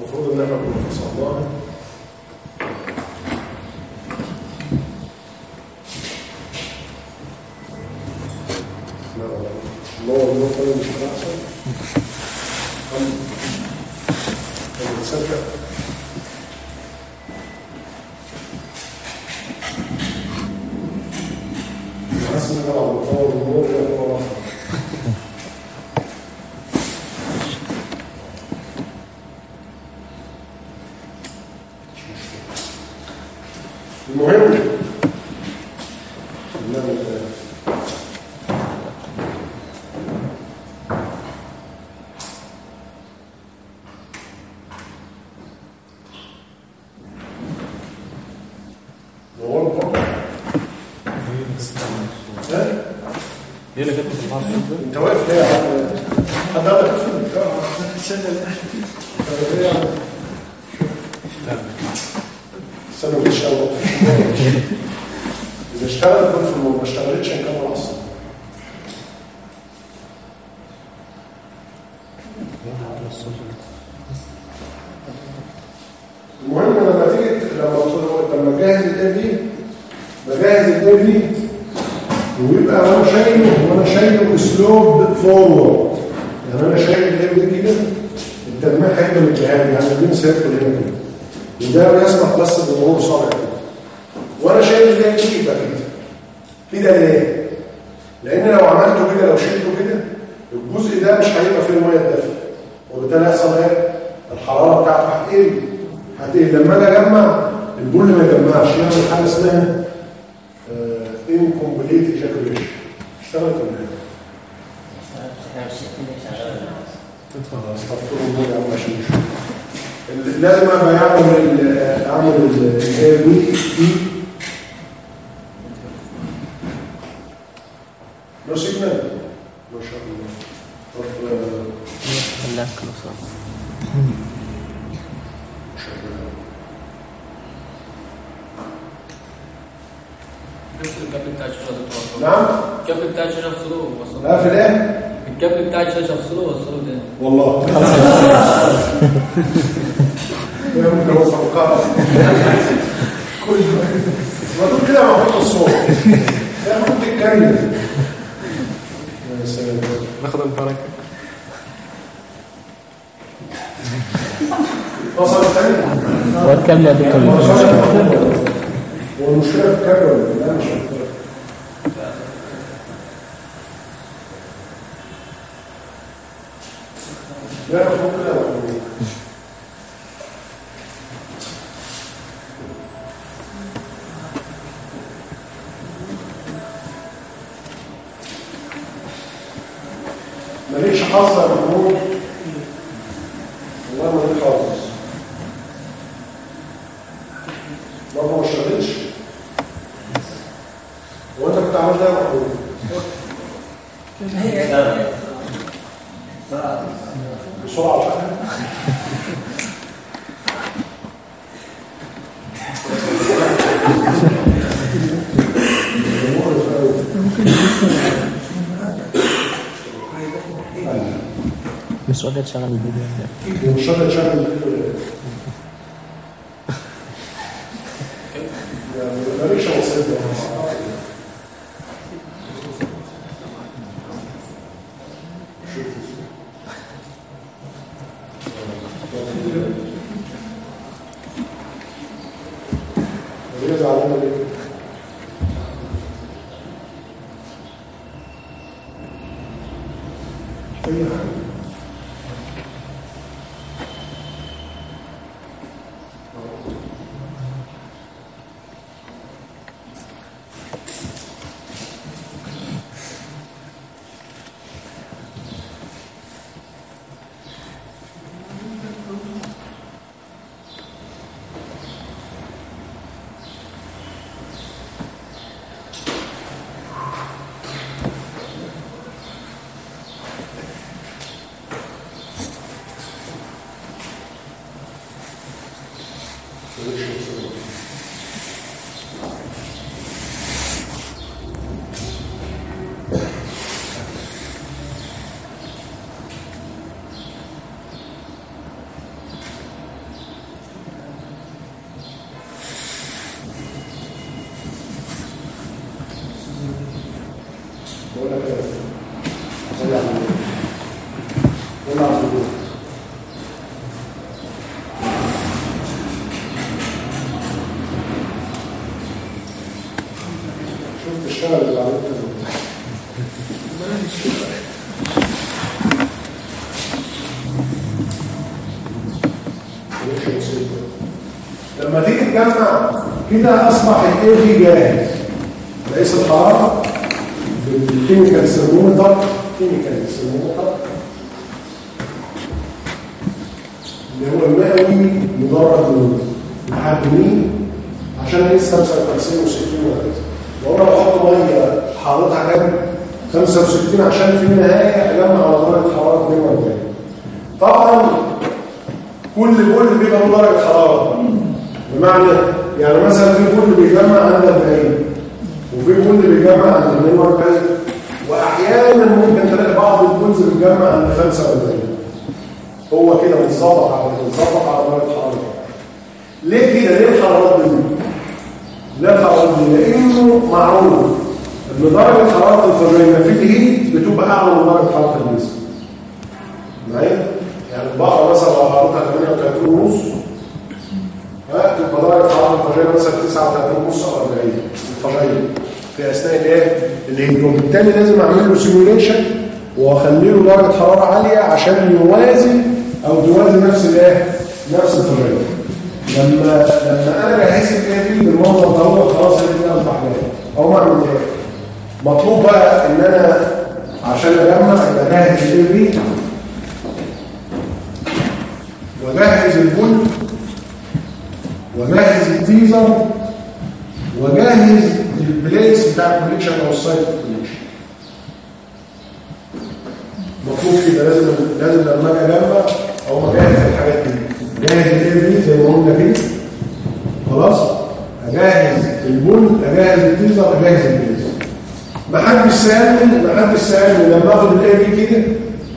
المفروض إن إحنا كنا فصلناها لا لا لا. الله لك نصر نعم؟ الكابل بتاع الشاشه افصله وصله لا في الإيه؟ الكابل بتاع الشاشه افصله وصله تاني والله. كل ما كده ما أحط الصوت. ده ممكن تتكلم يا سلام ناخد البركه وقت كام يا دكتور والمشكلة مش Shoda Channel Media. Shoda Channel يتجمع كده أصبح الإيه جاهز. وأقيس الحراره بال chemical thermometer chemical thermometer اللي هو المئوي مدرج لحد مين؟ عشان نقيس 55 و 60 وهنا لو أحط مية حرارتها كام 65 عشان في النهاية أجمع على درجة حرارة 42 طبعا كل bull بيبقى درجه حرارة. بمعنى يعني مثلا في bull بيجمع عند 40 وفي bull بيجمع عند 42 واحيانا ممكن تلاقي بعض ال bulls بيجمع عند 45 هو كده متظبط على متظبط على درجه حراره ليه كده؟ ليه الحرارات دي؟ ليه الحرارات دي لأنه معروف إن درجة حراره ال vagina في ال heat بتبقى أعلى من درجة حراره الجسم معايا يعني البقره مثلا لو حرارتها 38 ونص ها تبقى درجه حراره ال vagina مثلا 39 ونص أو 40 الطبيعيه في اثناء الايه ال heat وبالتالي لازم اعمل له simulation واخلي له درجه حراره عاليه عشان يوازي أو توازي نفس الايه نفس ال vagina لما لما أنا جهزت ال AV دي بالمنظر ده هو خلاص اللي اصبح جاهز أو اعمل إيه مطلوب بقى ان أنا عشان اجمع يبقى جاهز ال AV وجهز ال bull وجهز ال teaser وجهز ال place بتاع ال collection أو ال site collection مطلوب كده لازم لازم لما أجي أجمع أو أجهز الحاجات دي. جاهز ال AV زي ما قلنا كده. خلاص؟ أجهز البول أجهز التيزر أجهز البليس ما حدش سألني ما حدش سألني. لما آخد الايه كده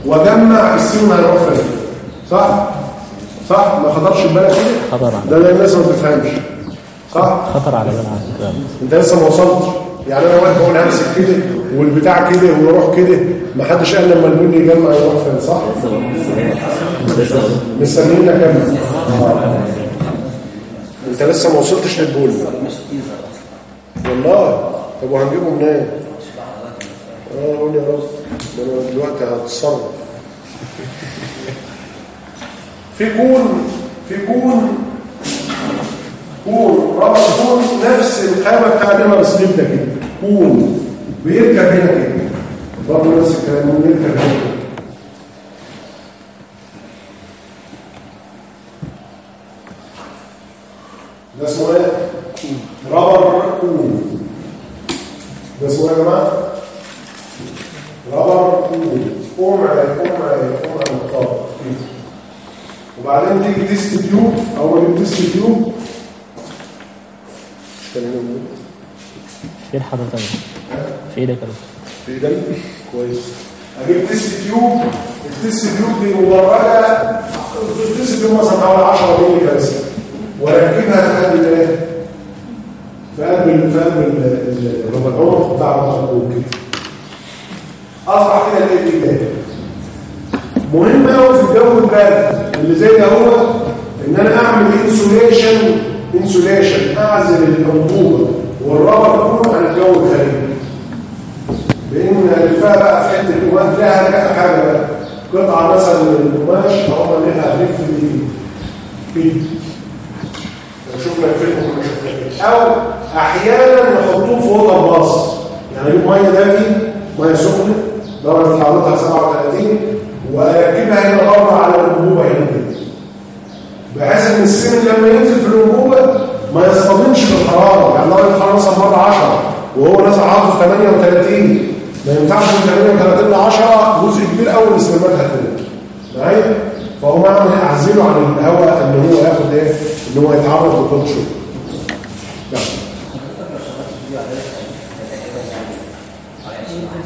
وأجمع السين هيروح فين؟ صح؟ صح؟ ما خطرش بالك كده خطر على ده لأن الناس ما بتفهمش. صح؟ خطر على فكرة. أنت لسه ما وصلتش. يعني أنا واقف بقول همسك كده والبتاع كده ويروح كده ما حدش قال لما البني يجمع يروح فين صح؟ مستنيين اكمل آه. أنت لسه ما وصلتش للبول. والله. طب وهنجيبه منين؟ آه قول يا رب. ده أنا دلوقتي هتصرف. في كون في كون كون. رابط كون نفس الخامة بتاع دمر سليب ده كده. كون. بيركب هنا كده. برضه نفس الكلام بيركب هنا كده. ده إيه؟ rubber cone. ده إيه يا جماعة؟ rubber cone قمع قمع قمع مختار وبعدين تيجي test tube أول ما test tube فين حضرتك في إيدك في ايدي كويس. أجيب test tube ال test tube دي مدرجه ال test tube مثلا حوالي 10 مللي بس. واركبها في قلب الايه؟ في قلب ال- في قلب ال- ال- العنق بتاع العنق كده. أصبح كده الايه مهم قوي في الجو البارد. اللي زي ده هو إن أنا أعمل insulation انسوليشن أعزل الانبوبه والربر كله عن الجو الخارجي بان الفها بقى في حتة القماش لها كذا حاجة بقى. قطعة مثلا من القماش اقوم لها لف دي شفنا كده أو أحيانا نحطوه في أوضة باص يعني أجيب ميه دافي مية سخنة درجة حرارتها 37 واركبها هنا بره على الانبوبه هنا بحيث أن السمن لما ينزل في الانبوبه ما يصطدمش بالحراره يعني درجه الحراره مثلا مرة 10 وهو نازل حاطط 38 ما ينفعش من 38 ل 10 جزء كبير قوي من الاستلمات هتنزل معايا فهو اعمل اعزله عن الهواء إن هو ياخد إيه؟ إن هو يتعرض لكل شيء.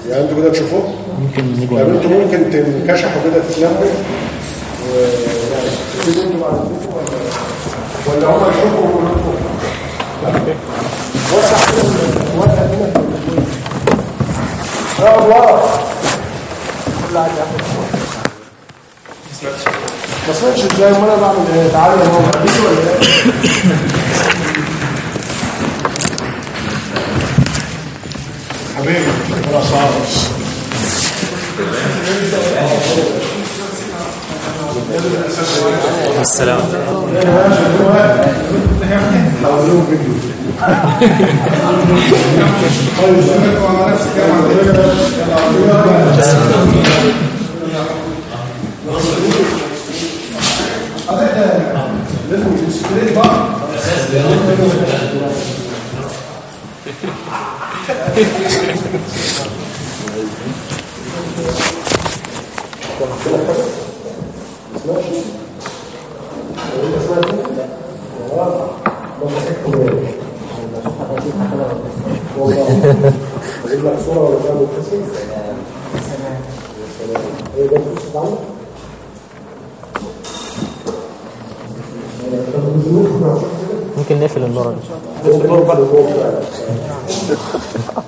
يعني أنتوا كده تشوفوه ممكن نيجي يعني. أنتوا ممكن تنكشحوا كده تتلموا ولا هم يشوفوا كلكم وسع كده. وسع يا الله. ما سمعتش إزاي ما أنا بعمل إيه؟ تعالى دي ولا إيه؟ حبيبي أنا صعب السلام لازم تسكريت بقى أجيب لك صوره ولا تعمل قصه إيه ده القصة بتاعنا ممكن نقفل النور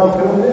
confidently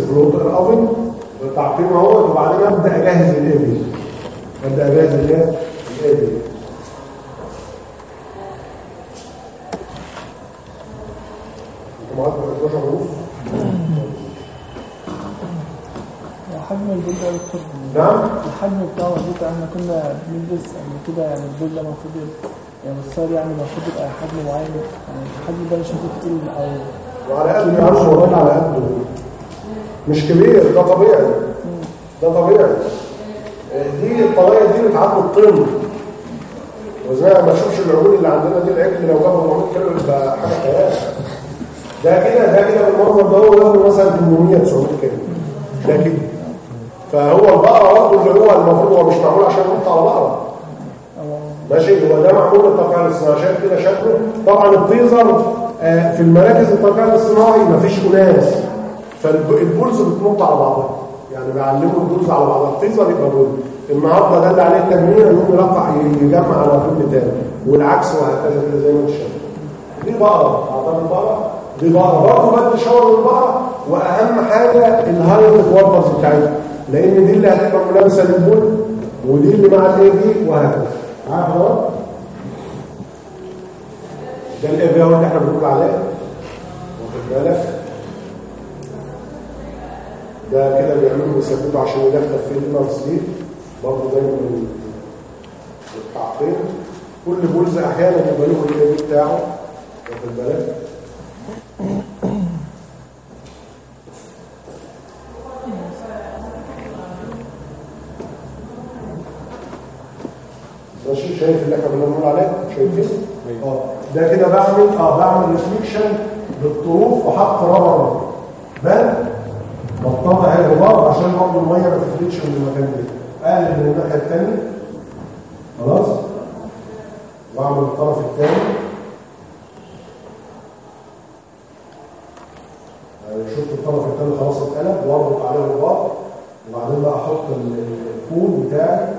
بلوتر اوفن بالتعقيم اهو وبعدين ابدا اجهز دي ابدا اجهز الايه الايه دي أنتوا معاكم 11 ونص حجم البول ده دكتور نعم. الحجم بتاعه مظبوط. إحنا كنا بندرس قبل كده يعني البول ده المفروض يعني الصار يعني المفروض يبقى حجم معين. يعني الحجم ده مش تقول أو وعلى قد والله على قده مش كبير ده طبيعي. ده طبيعي. دي الطبيعي دي بتعدي الطن. وزي ما اشوفش العقول اللي عندنا دي العجل لو جابوا 400 كيلو يبقى حاجة خيال. ده كده ده كده بالمنظر ده هو ياخد مثلا 800 900 كيلو ده كده. فهو البقره برضه اللي هو المفروض هو مش معمول عشان يحط على بقره ماشي؟ هو ده معمول للتلقيح الصناعي شايف كده شكله. طبعا ال teaser آه، في المراكز التلقيح الصناعي مفيش إناث. فال bulls بتنط على بعضها. يعني بيعلموا ال bulls على بعضها. ال teaser يبقى bull النهارده ده اللي عليه التمرين يقوم يرفع يجمع على bull تاني والعكس وهكذا كده زي ما انت شايف. دي بقرة. أعتقد بقرة. دي بقرة. برضه بدي shower للبقره وأهم حاجة ال hind quarters بتاعتها. لأن دي اللي هتبقى ملابسة للبول. ودي اللي مع الإيه دي؟ وهكذا. عارف ده ده الإيه اللي إحنا بنقول عليه؟ واخد بالك؟ ده كده بيعملوا بيثبتوا عشان يدخل في النار سليب برضه زي من التعقيم كل بولز أحيانا يبقى له الايه بتاعه واخد بالك ماشي شايف اللي إحنا بنقول عليه؟ شايفين؟ آه. ده كده بعمل آه بعمل ريفليكشن بالطروف وحط رابر بان بطلع الغبار عشان برضه المية ما تفلتش من المكان ده. اقلب من الناحية الثانية خلاص؟ وأعمل الطرف الثاني آه، شفت الطرف الثاني خلاص اتقلب وأربط عليه الغبار وبعدين بقى أحط الفول بتاعي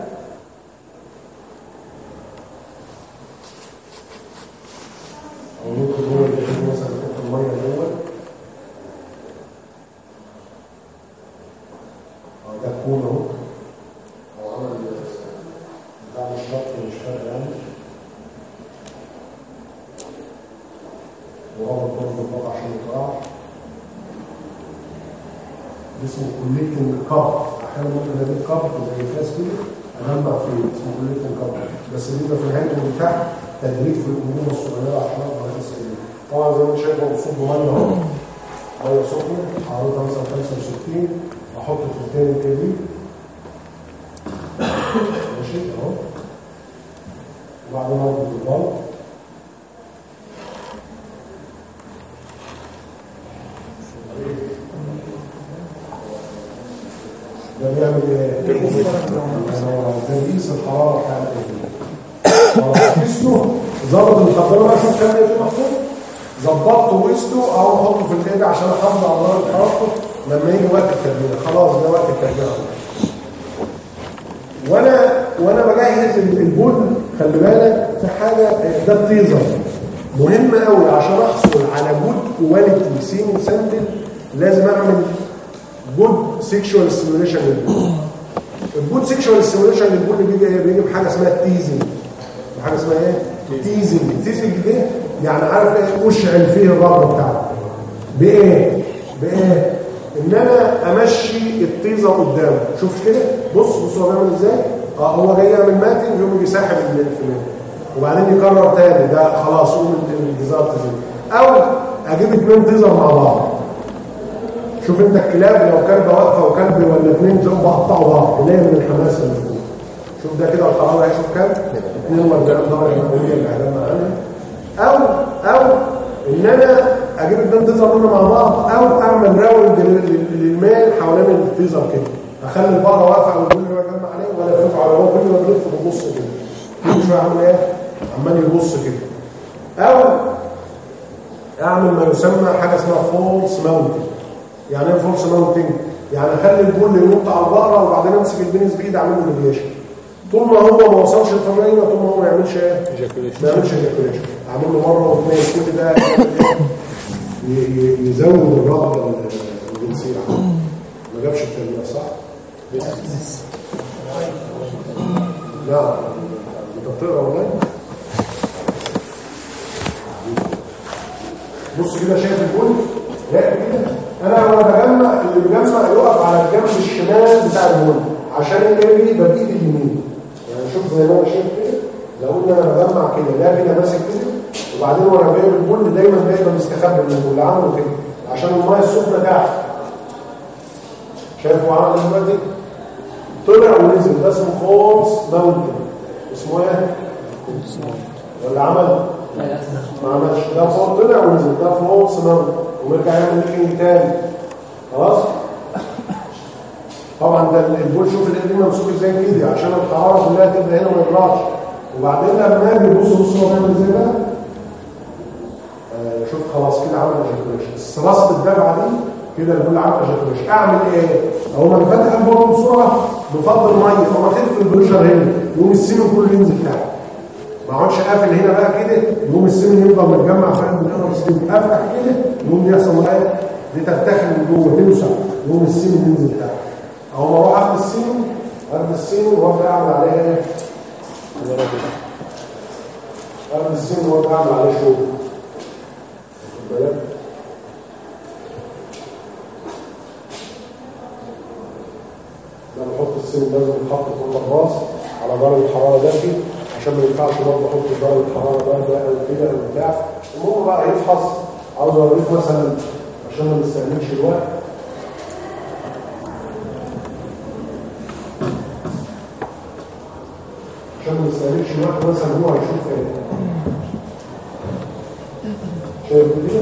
أجيب اتنين تيزر مع بعض. شوف انت الكلاب لو كلبة واقفة وكلب ولا اتنين تقوم بقطعوا بعض. قليل من الحماس اللي فوق شوف ده كده الحراره هيشوف كام 42 درجه مئويه اللي هيجمع عنها أو أو إن أنا أجيب اتنين تيزر مع بعض أو أعمل راوند لل- للمال حوالين التيزر كده. أخلي البقره واقفة أو كل ما أجمع عليه ولا الفوق على هو كل ما بلف ببص كده. كل شوية أعمل إيه؟ عمال يبص كده. أو اعمل ما يسمى حاجة اسمها false mounting يعني إيه false mounting يعني اخلي ال bull ينط على البقرة وبعدين امسك ال penis بايدي اعمل له طول ما هو ما وصلش الفرمانيه طول ما هو ما يعملش إيه؟ ما يعملش ejaculation اعمل له مرة واثنين كل ده يزود الرغبة الجنسية عنده. ما جابش التربية صح؟ لا انت بتقرأ والله؟ بص كده شايف البول؟ لا كده أنا وأنا بجمع اللي بجمع يقف على الجنب الشمال بتاع البول عشان الاقي يبقى بايدي اليمين يعني شوف زي ما أنا شايف كده لو قلنا أنا بجمع كده ده كده ماسك كده وبعدين وأنا جايب البول دايما بيبقى مستخبي من البول عامله كده عشان الميه السخنه تحت شايف هو عامل إيه دلوقتي؟ طلع ونزل ده اسمه false mounting اسمه إيه؟ ولا عمل؟ ما عملش ده فوق طلع ونزل ده فوق سماوي ومرجع يعمل licking تاني خلاص طبعا ده ال bull شوف ال AV دي ممسوك إزاي كده عشان الحراره كلها تبقى هنا وما يطلعش وبعدين لما أجي بص بص هو بيعمل إزاي بقى شوف خلاص كده عمل ejaculation ال thrust الدفعه دي كده ال bull عمل ejaculation اعمل إيه؟ اول ما فتح ال valve بسرعة بفضل ميه فما تقفل ال pressure هنا يقوم ال semen كله ينزل تحت ما اقعدش قافل هنا بقى كده يقوم السمن يفضل متجمع في قلب القمر السمن أفتح كده يقوم يحصل دي تفتح من جوه توسع يقوم السمن ينزل تحت. ما أروح اخد ال semen اخد ال semen وابدا أعمل عليه إيه؟ اخد السمن وابدا أعمل عليه شغل واخد بالك؟ لما أحط السن لازم يتحط فوق الراس على درجة حرارة دافي عشان ما ينفعش برضه أحط درجه حراره بارده أو كده أو بتاع. المهم بقى يفحص. عاوز أوريك مثلا عشان ما نستهلكش الوقت. عشان ما نستهلكش الوقت مثلا هو هيشوف إيه شايف كده؟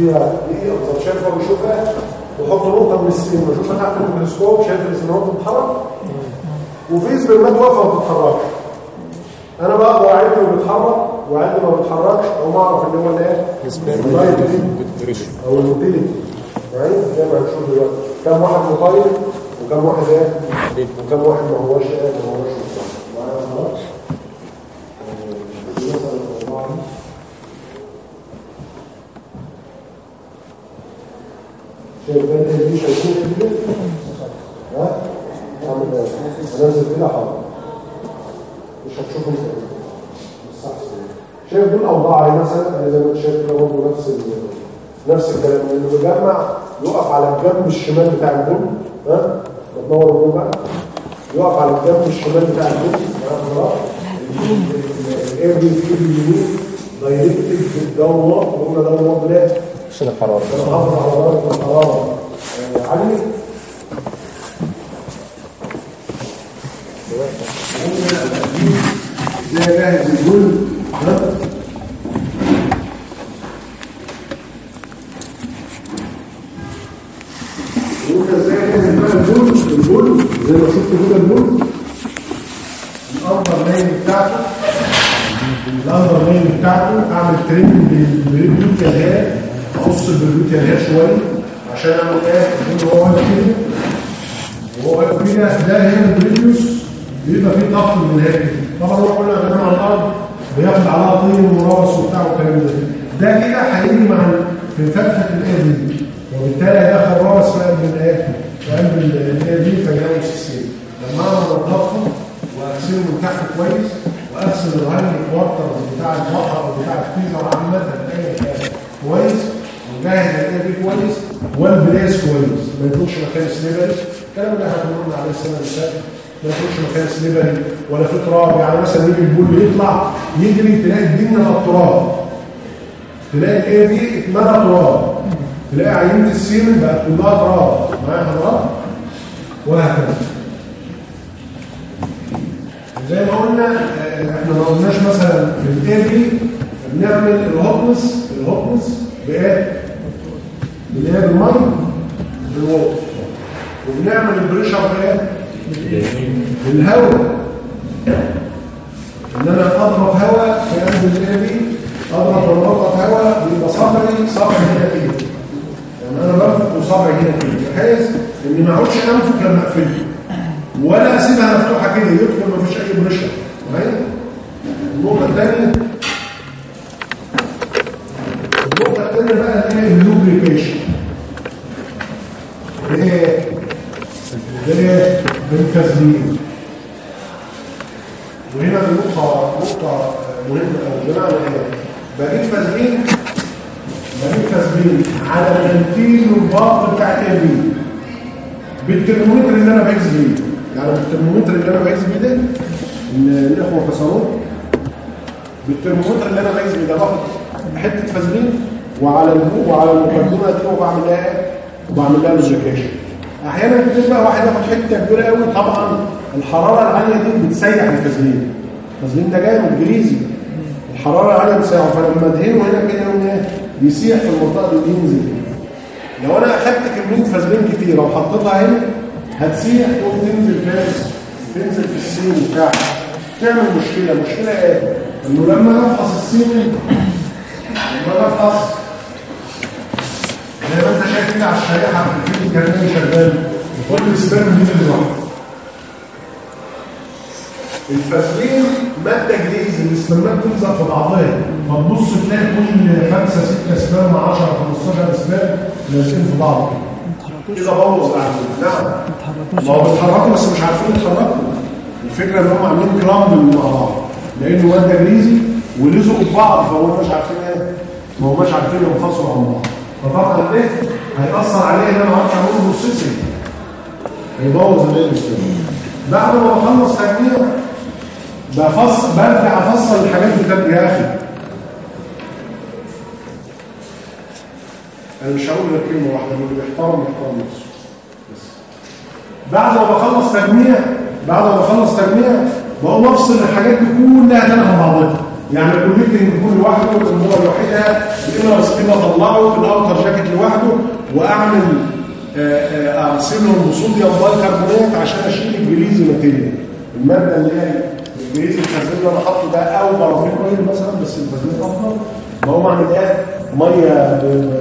فيها إيه بالظبط شايف هو بيشوفها وحط نقطه من ال semen وشوفها تحت الميكروسكوب شايف ال semen بتتحرك وفي سبرمات واقفه ما بتتحركش أنا بقى اعد اللي بيتحرك واعد ما بيتحركش أو ما اعرف اللي هو الايه أو ال motility معايا زي ما هنشوف دلوقتي كم واحد motile وكم واحد إيه وكم واحد ما هوش إيه ما هوش motile معايا خلاص آه، دي مثلا الموضوع ده. شايف دول اوضاعي مثلا زي ما انت شايف كده برضه نفس نفس الكلام اللي بيجمع يقف على الجنب الشمال بتاع البول ها بتنور البول بقى يقف على الجنب الشمال بتاع الاير دي في اليمين دايركتد بالدورات وقلنا دورات بلاد شد الحرارة جاهز الجل ها وانت إزاي جاهز بقى الجل الجل زي ما شفت كده الأندر لاين بتاعته الأندر لاين بتاعته أعمل تريم بالبريبيوت يالها أقص البريبيوت يالها شوية عشان أعمل إيه؟ إن هو كده وهو كده ده هنا البريبيوس بيبقى فيه ضغط من هنا طبعا هو كل ما على الأرض بياخد عليها طين ومراس وبتاع والكلام ده. ده كده هيجي مع في الإير دي وبالتالي هيدخل راس في قلب الإيه؟ في قلب الإير دي فيجاوز السيل لما أنا بنضفه واغسله من تحت كويس واغسل الهايل كوارتر بتاع البحر أو بتاع الفيزر عامه ايا كان كويس وجاهز الاقيه بيه كويس والبلاس كويس ما يكونش مكان سليبري الكلام اللي عليه السنة اللي ما يكونش مكان سليبري ولا في تراب. يعني مثلا يجي البول يطلع يجري تلاقي الدنيا في التراب تلاقي الآية دي اتملى تراب. تلاقي عينه ال semen بقت كلها تراب. معايا حضرتك وهكذا. زي ما قلنا آه، إحنا ما قلناش مثلا في ال AV بنعمل ال hotness ال hotness بآية؟ بالايه بالميه بال water وبنعمل ال pressure بايه؟ بالهواء إن أنا اضغط هواء في قلب ال AV اضغط وانضغط هواء بيبقى صبعي صبعي هنا كده يعني أنا بنفخ وصبعي هنا كده بحيث إني ما أقعدش أنفخ لما اقفله ولا أسيبها مفتوحة كده يدخل ما فيش أي pressure معايا النقطة الثانية. النقطة الثانية بقى اللي هي ال lubrication. إيه بالفازلين وهنا النقطه نقطه مهمة قوي بمعنى إيه بجيب تسليم بجيب تسليم على الانتيل والباط بتاع اليمين بالترمومتر اللي أنا بقيس بيه. يعني بالترمومتر اللي أنا بقيس بيه ده ال- الاخوه كسروه بالترمومتر اللي أنا بقيس بيه ده باخد حتة فازلين وعلى وعلى المقدمة دي وبعمل لها إيه؟ وبعمل أحيانا بتبقى واحد ياخد حتة كبيرة قوي. طبعا الحرارة العالية دي بتسيح الفازلين الفازلين ده جاي من إنجليزي. الحرارة العالية بتسيحه فلما ادهنه هنا كده يقوم إيه؟ يسيح في المنطقة دي ينزل لو أنا أخدت كمية فازلين كتيره وحطيتها هنا هتسيح تقوم تنزل فين تنزل في السين بتاعها تعمل مشكلة. مشكلة إيه؟ إنه لما نفحص السين لما نفحص زي ما انت شايف كده على الشريحة في الفيلم كان شغال وكل sperm دي لوحده الفازلين مادة جديدة الاسبرمات تلزق في بعضها فتبص تلاقي كل 5 6 sperm 10 15 sperm لازقين في بعض. كده بوظ العملية نعم ما هو بيتحركوا بس مش عارفين يتحركوا. الفكرة إن هم عاملين clump مع بعض لأنه مادة greasy ولزقوا في بعض فهم مش عارفين إيه ما هماش عارفين ينفصلوا عن بعض. فطبعا ده هيأثر عليه إن أنا ما أعرفش اعمل بروسيسنج هيبوظ الإيه بعد ما بخلص تجميع بفصل برجع أفصل الحاجات اللي كانت يا أخي. أنا مش هقول لك كلمة واحدة اللي بيحترم يحترم نفسه. بس. بعد ما بخلص تجميع بعد ما بخلص تجميع بقوم أفصل الحاجات دي كلها تاني عن بعضها يعني ال collecting يكون لوحده والانبوبه لوحدها ال inner sleeve اطلعه ال outer jacket لوحده وأعمل آه، اغسلهم ب sodium bicarbonate عشان أشيل ال greasy material المادة اللي هي ال greasy الفازلين اللي أنا حاطه ده أو paraffin oil مثلا بس الفازلين أفضل. بقوم اعمل إيه؟ مية ب-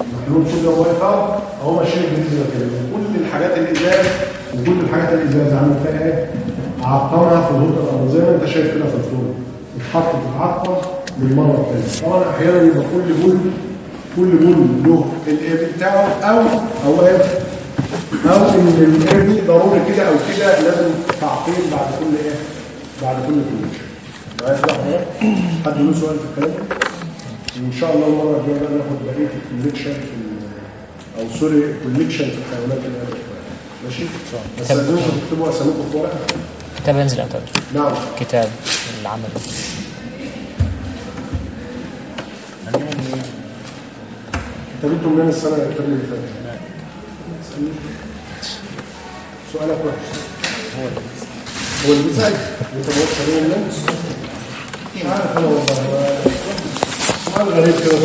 محلول sodium bicar أهو اشيل ال greasy material كل الحاجات الازاز وكل الحاجات الازاز عامل فيها إيه؟ اعقمها في الأرض زي ما أنت شايف كده في الفرن اتحط تتعقم للمره الثانية طبعا أحيانا يبقى كل bull كل bull له ال AV بتاعه أو أو إيه أو إن ال AV ضروري كده أو كده لازم تعقيم بعد كل إيه؟ بعد كل collection حضرتك حد له سؤال في الكلام؟ ده إن شاء الله المرة الجاية بقى ناخد بقيه ال collection في أو sorry collection في الحيوانات اللي. ماشي؟ بس لازم تكتبوا اساميكم في ورقه كتاب ينزل إمتى نعم. كتاب. العمل أنتوا منين السنة الترم اللي فات؟ سؤالك وحش هو اللي بيسأل انت ما قلتش عليه منين؟ عارف أنا والله سؤال غريب كده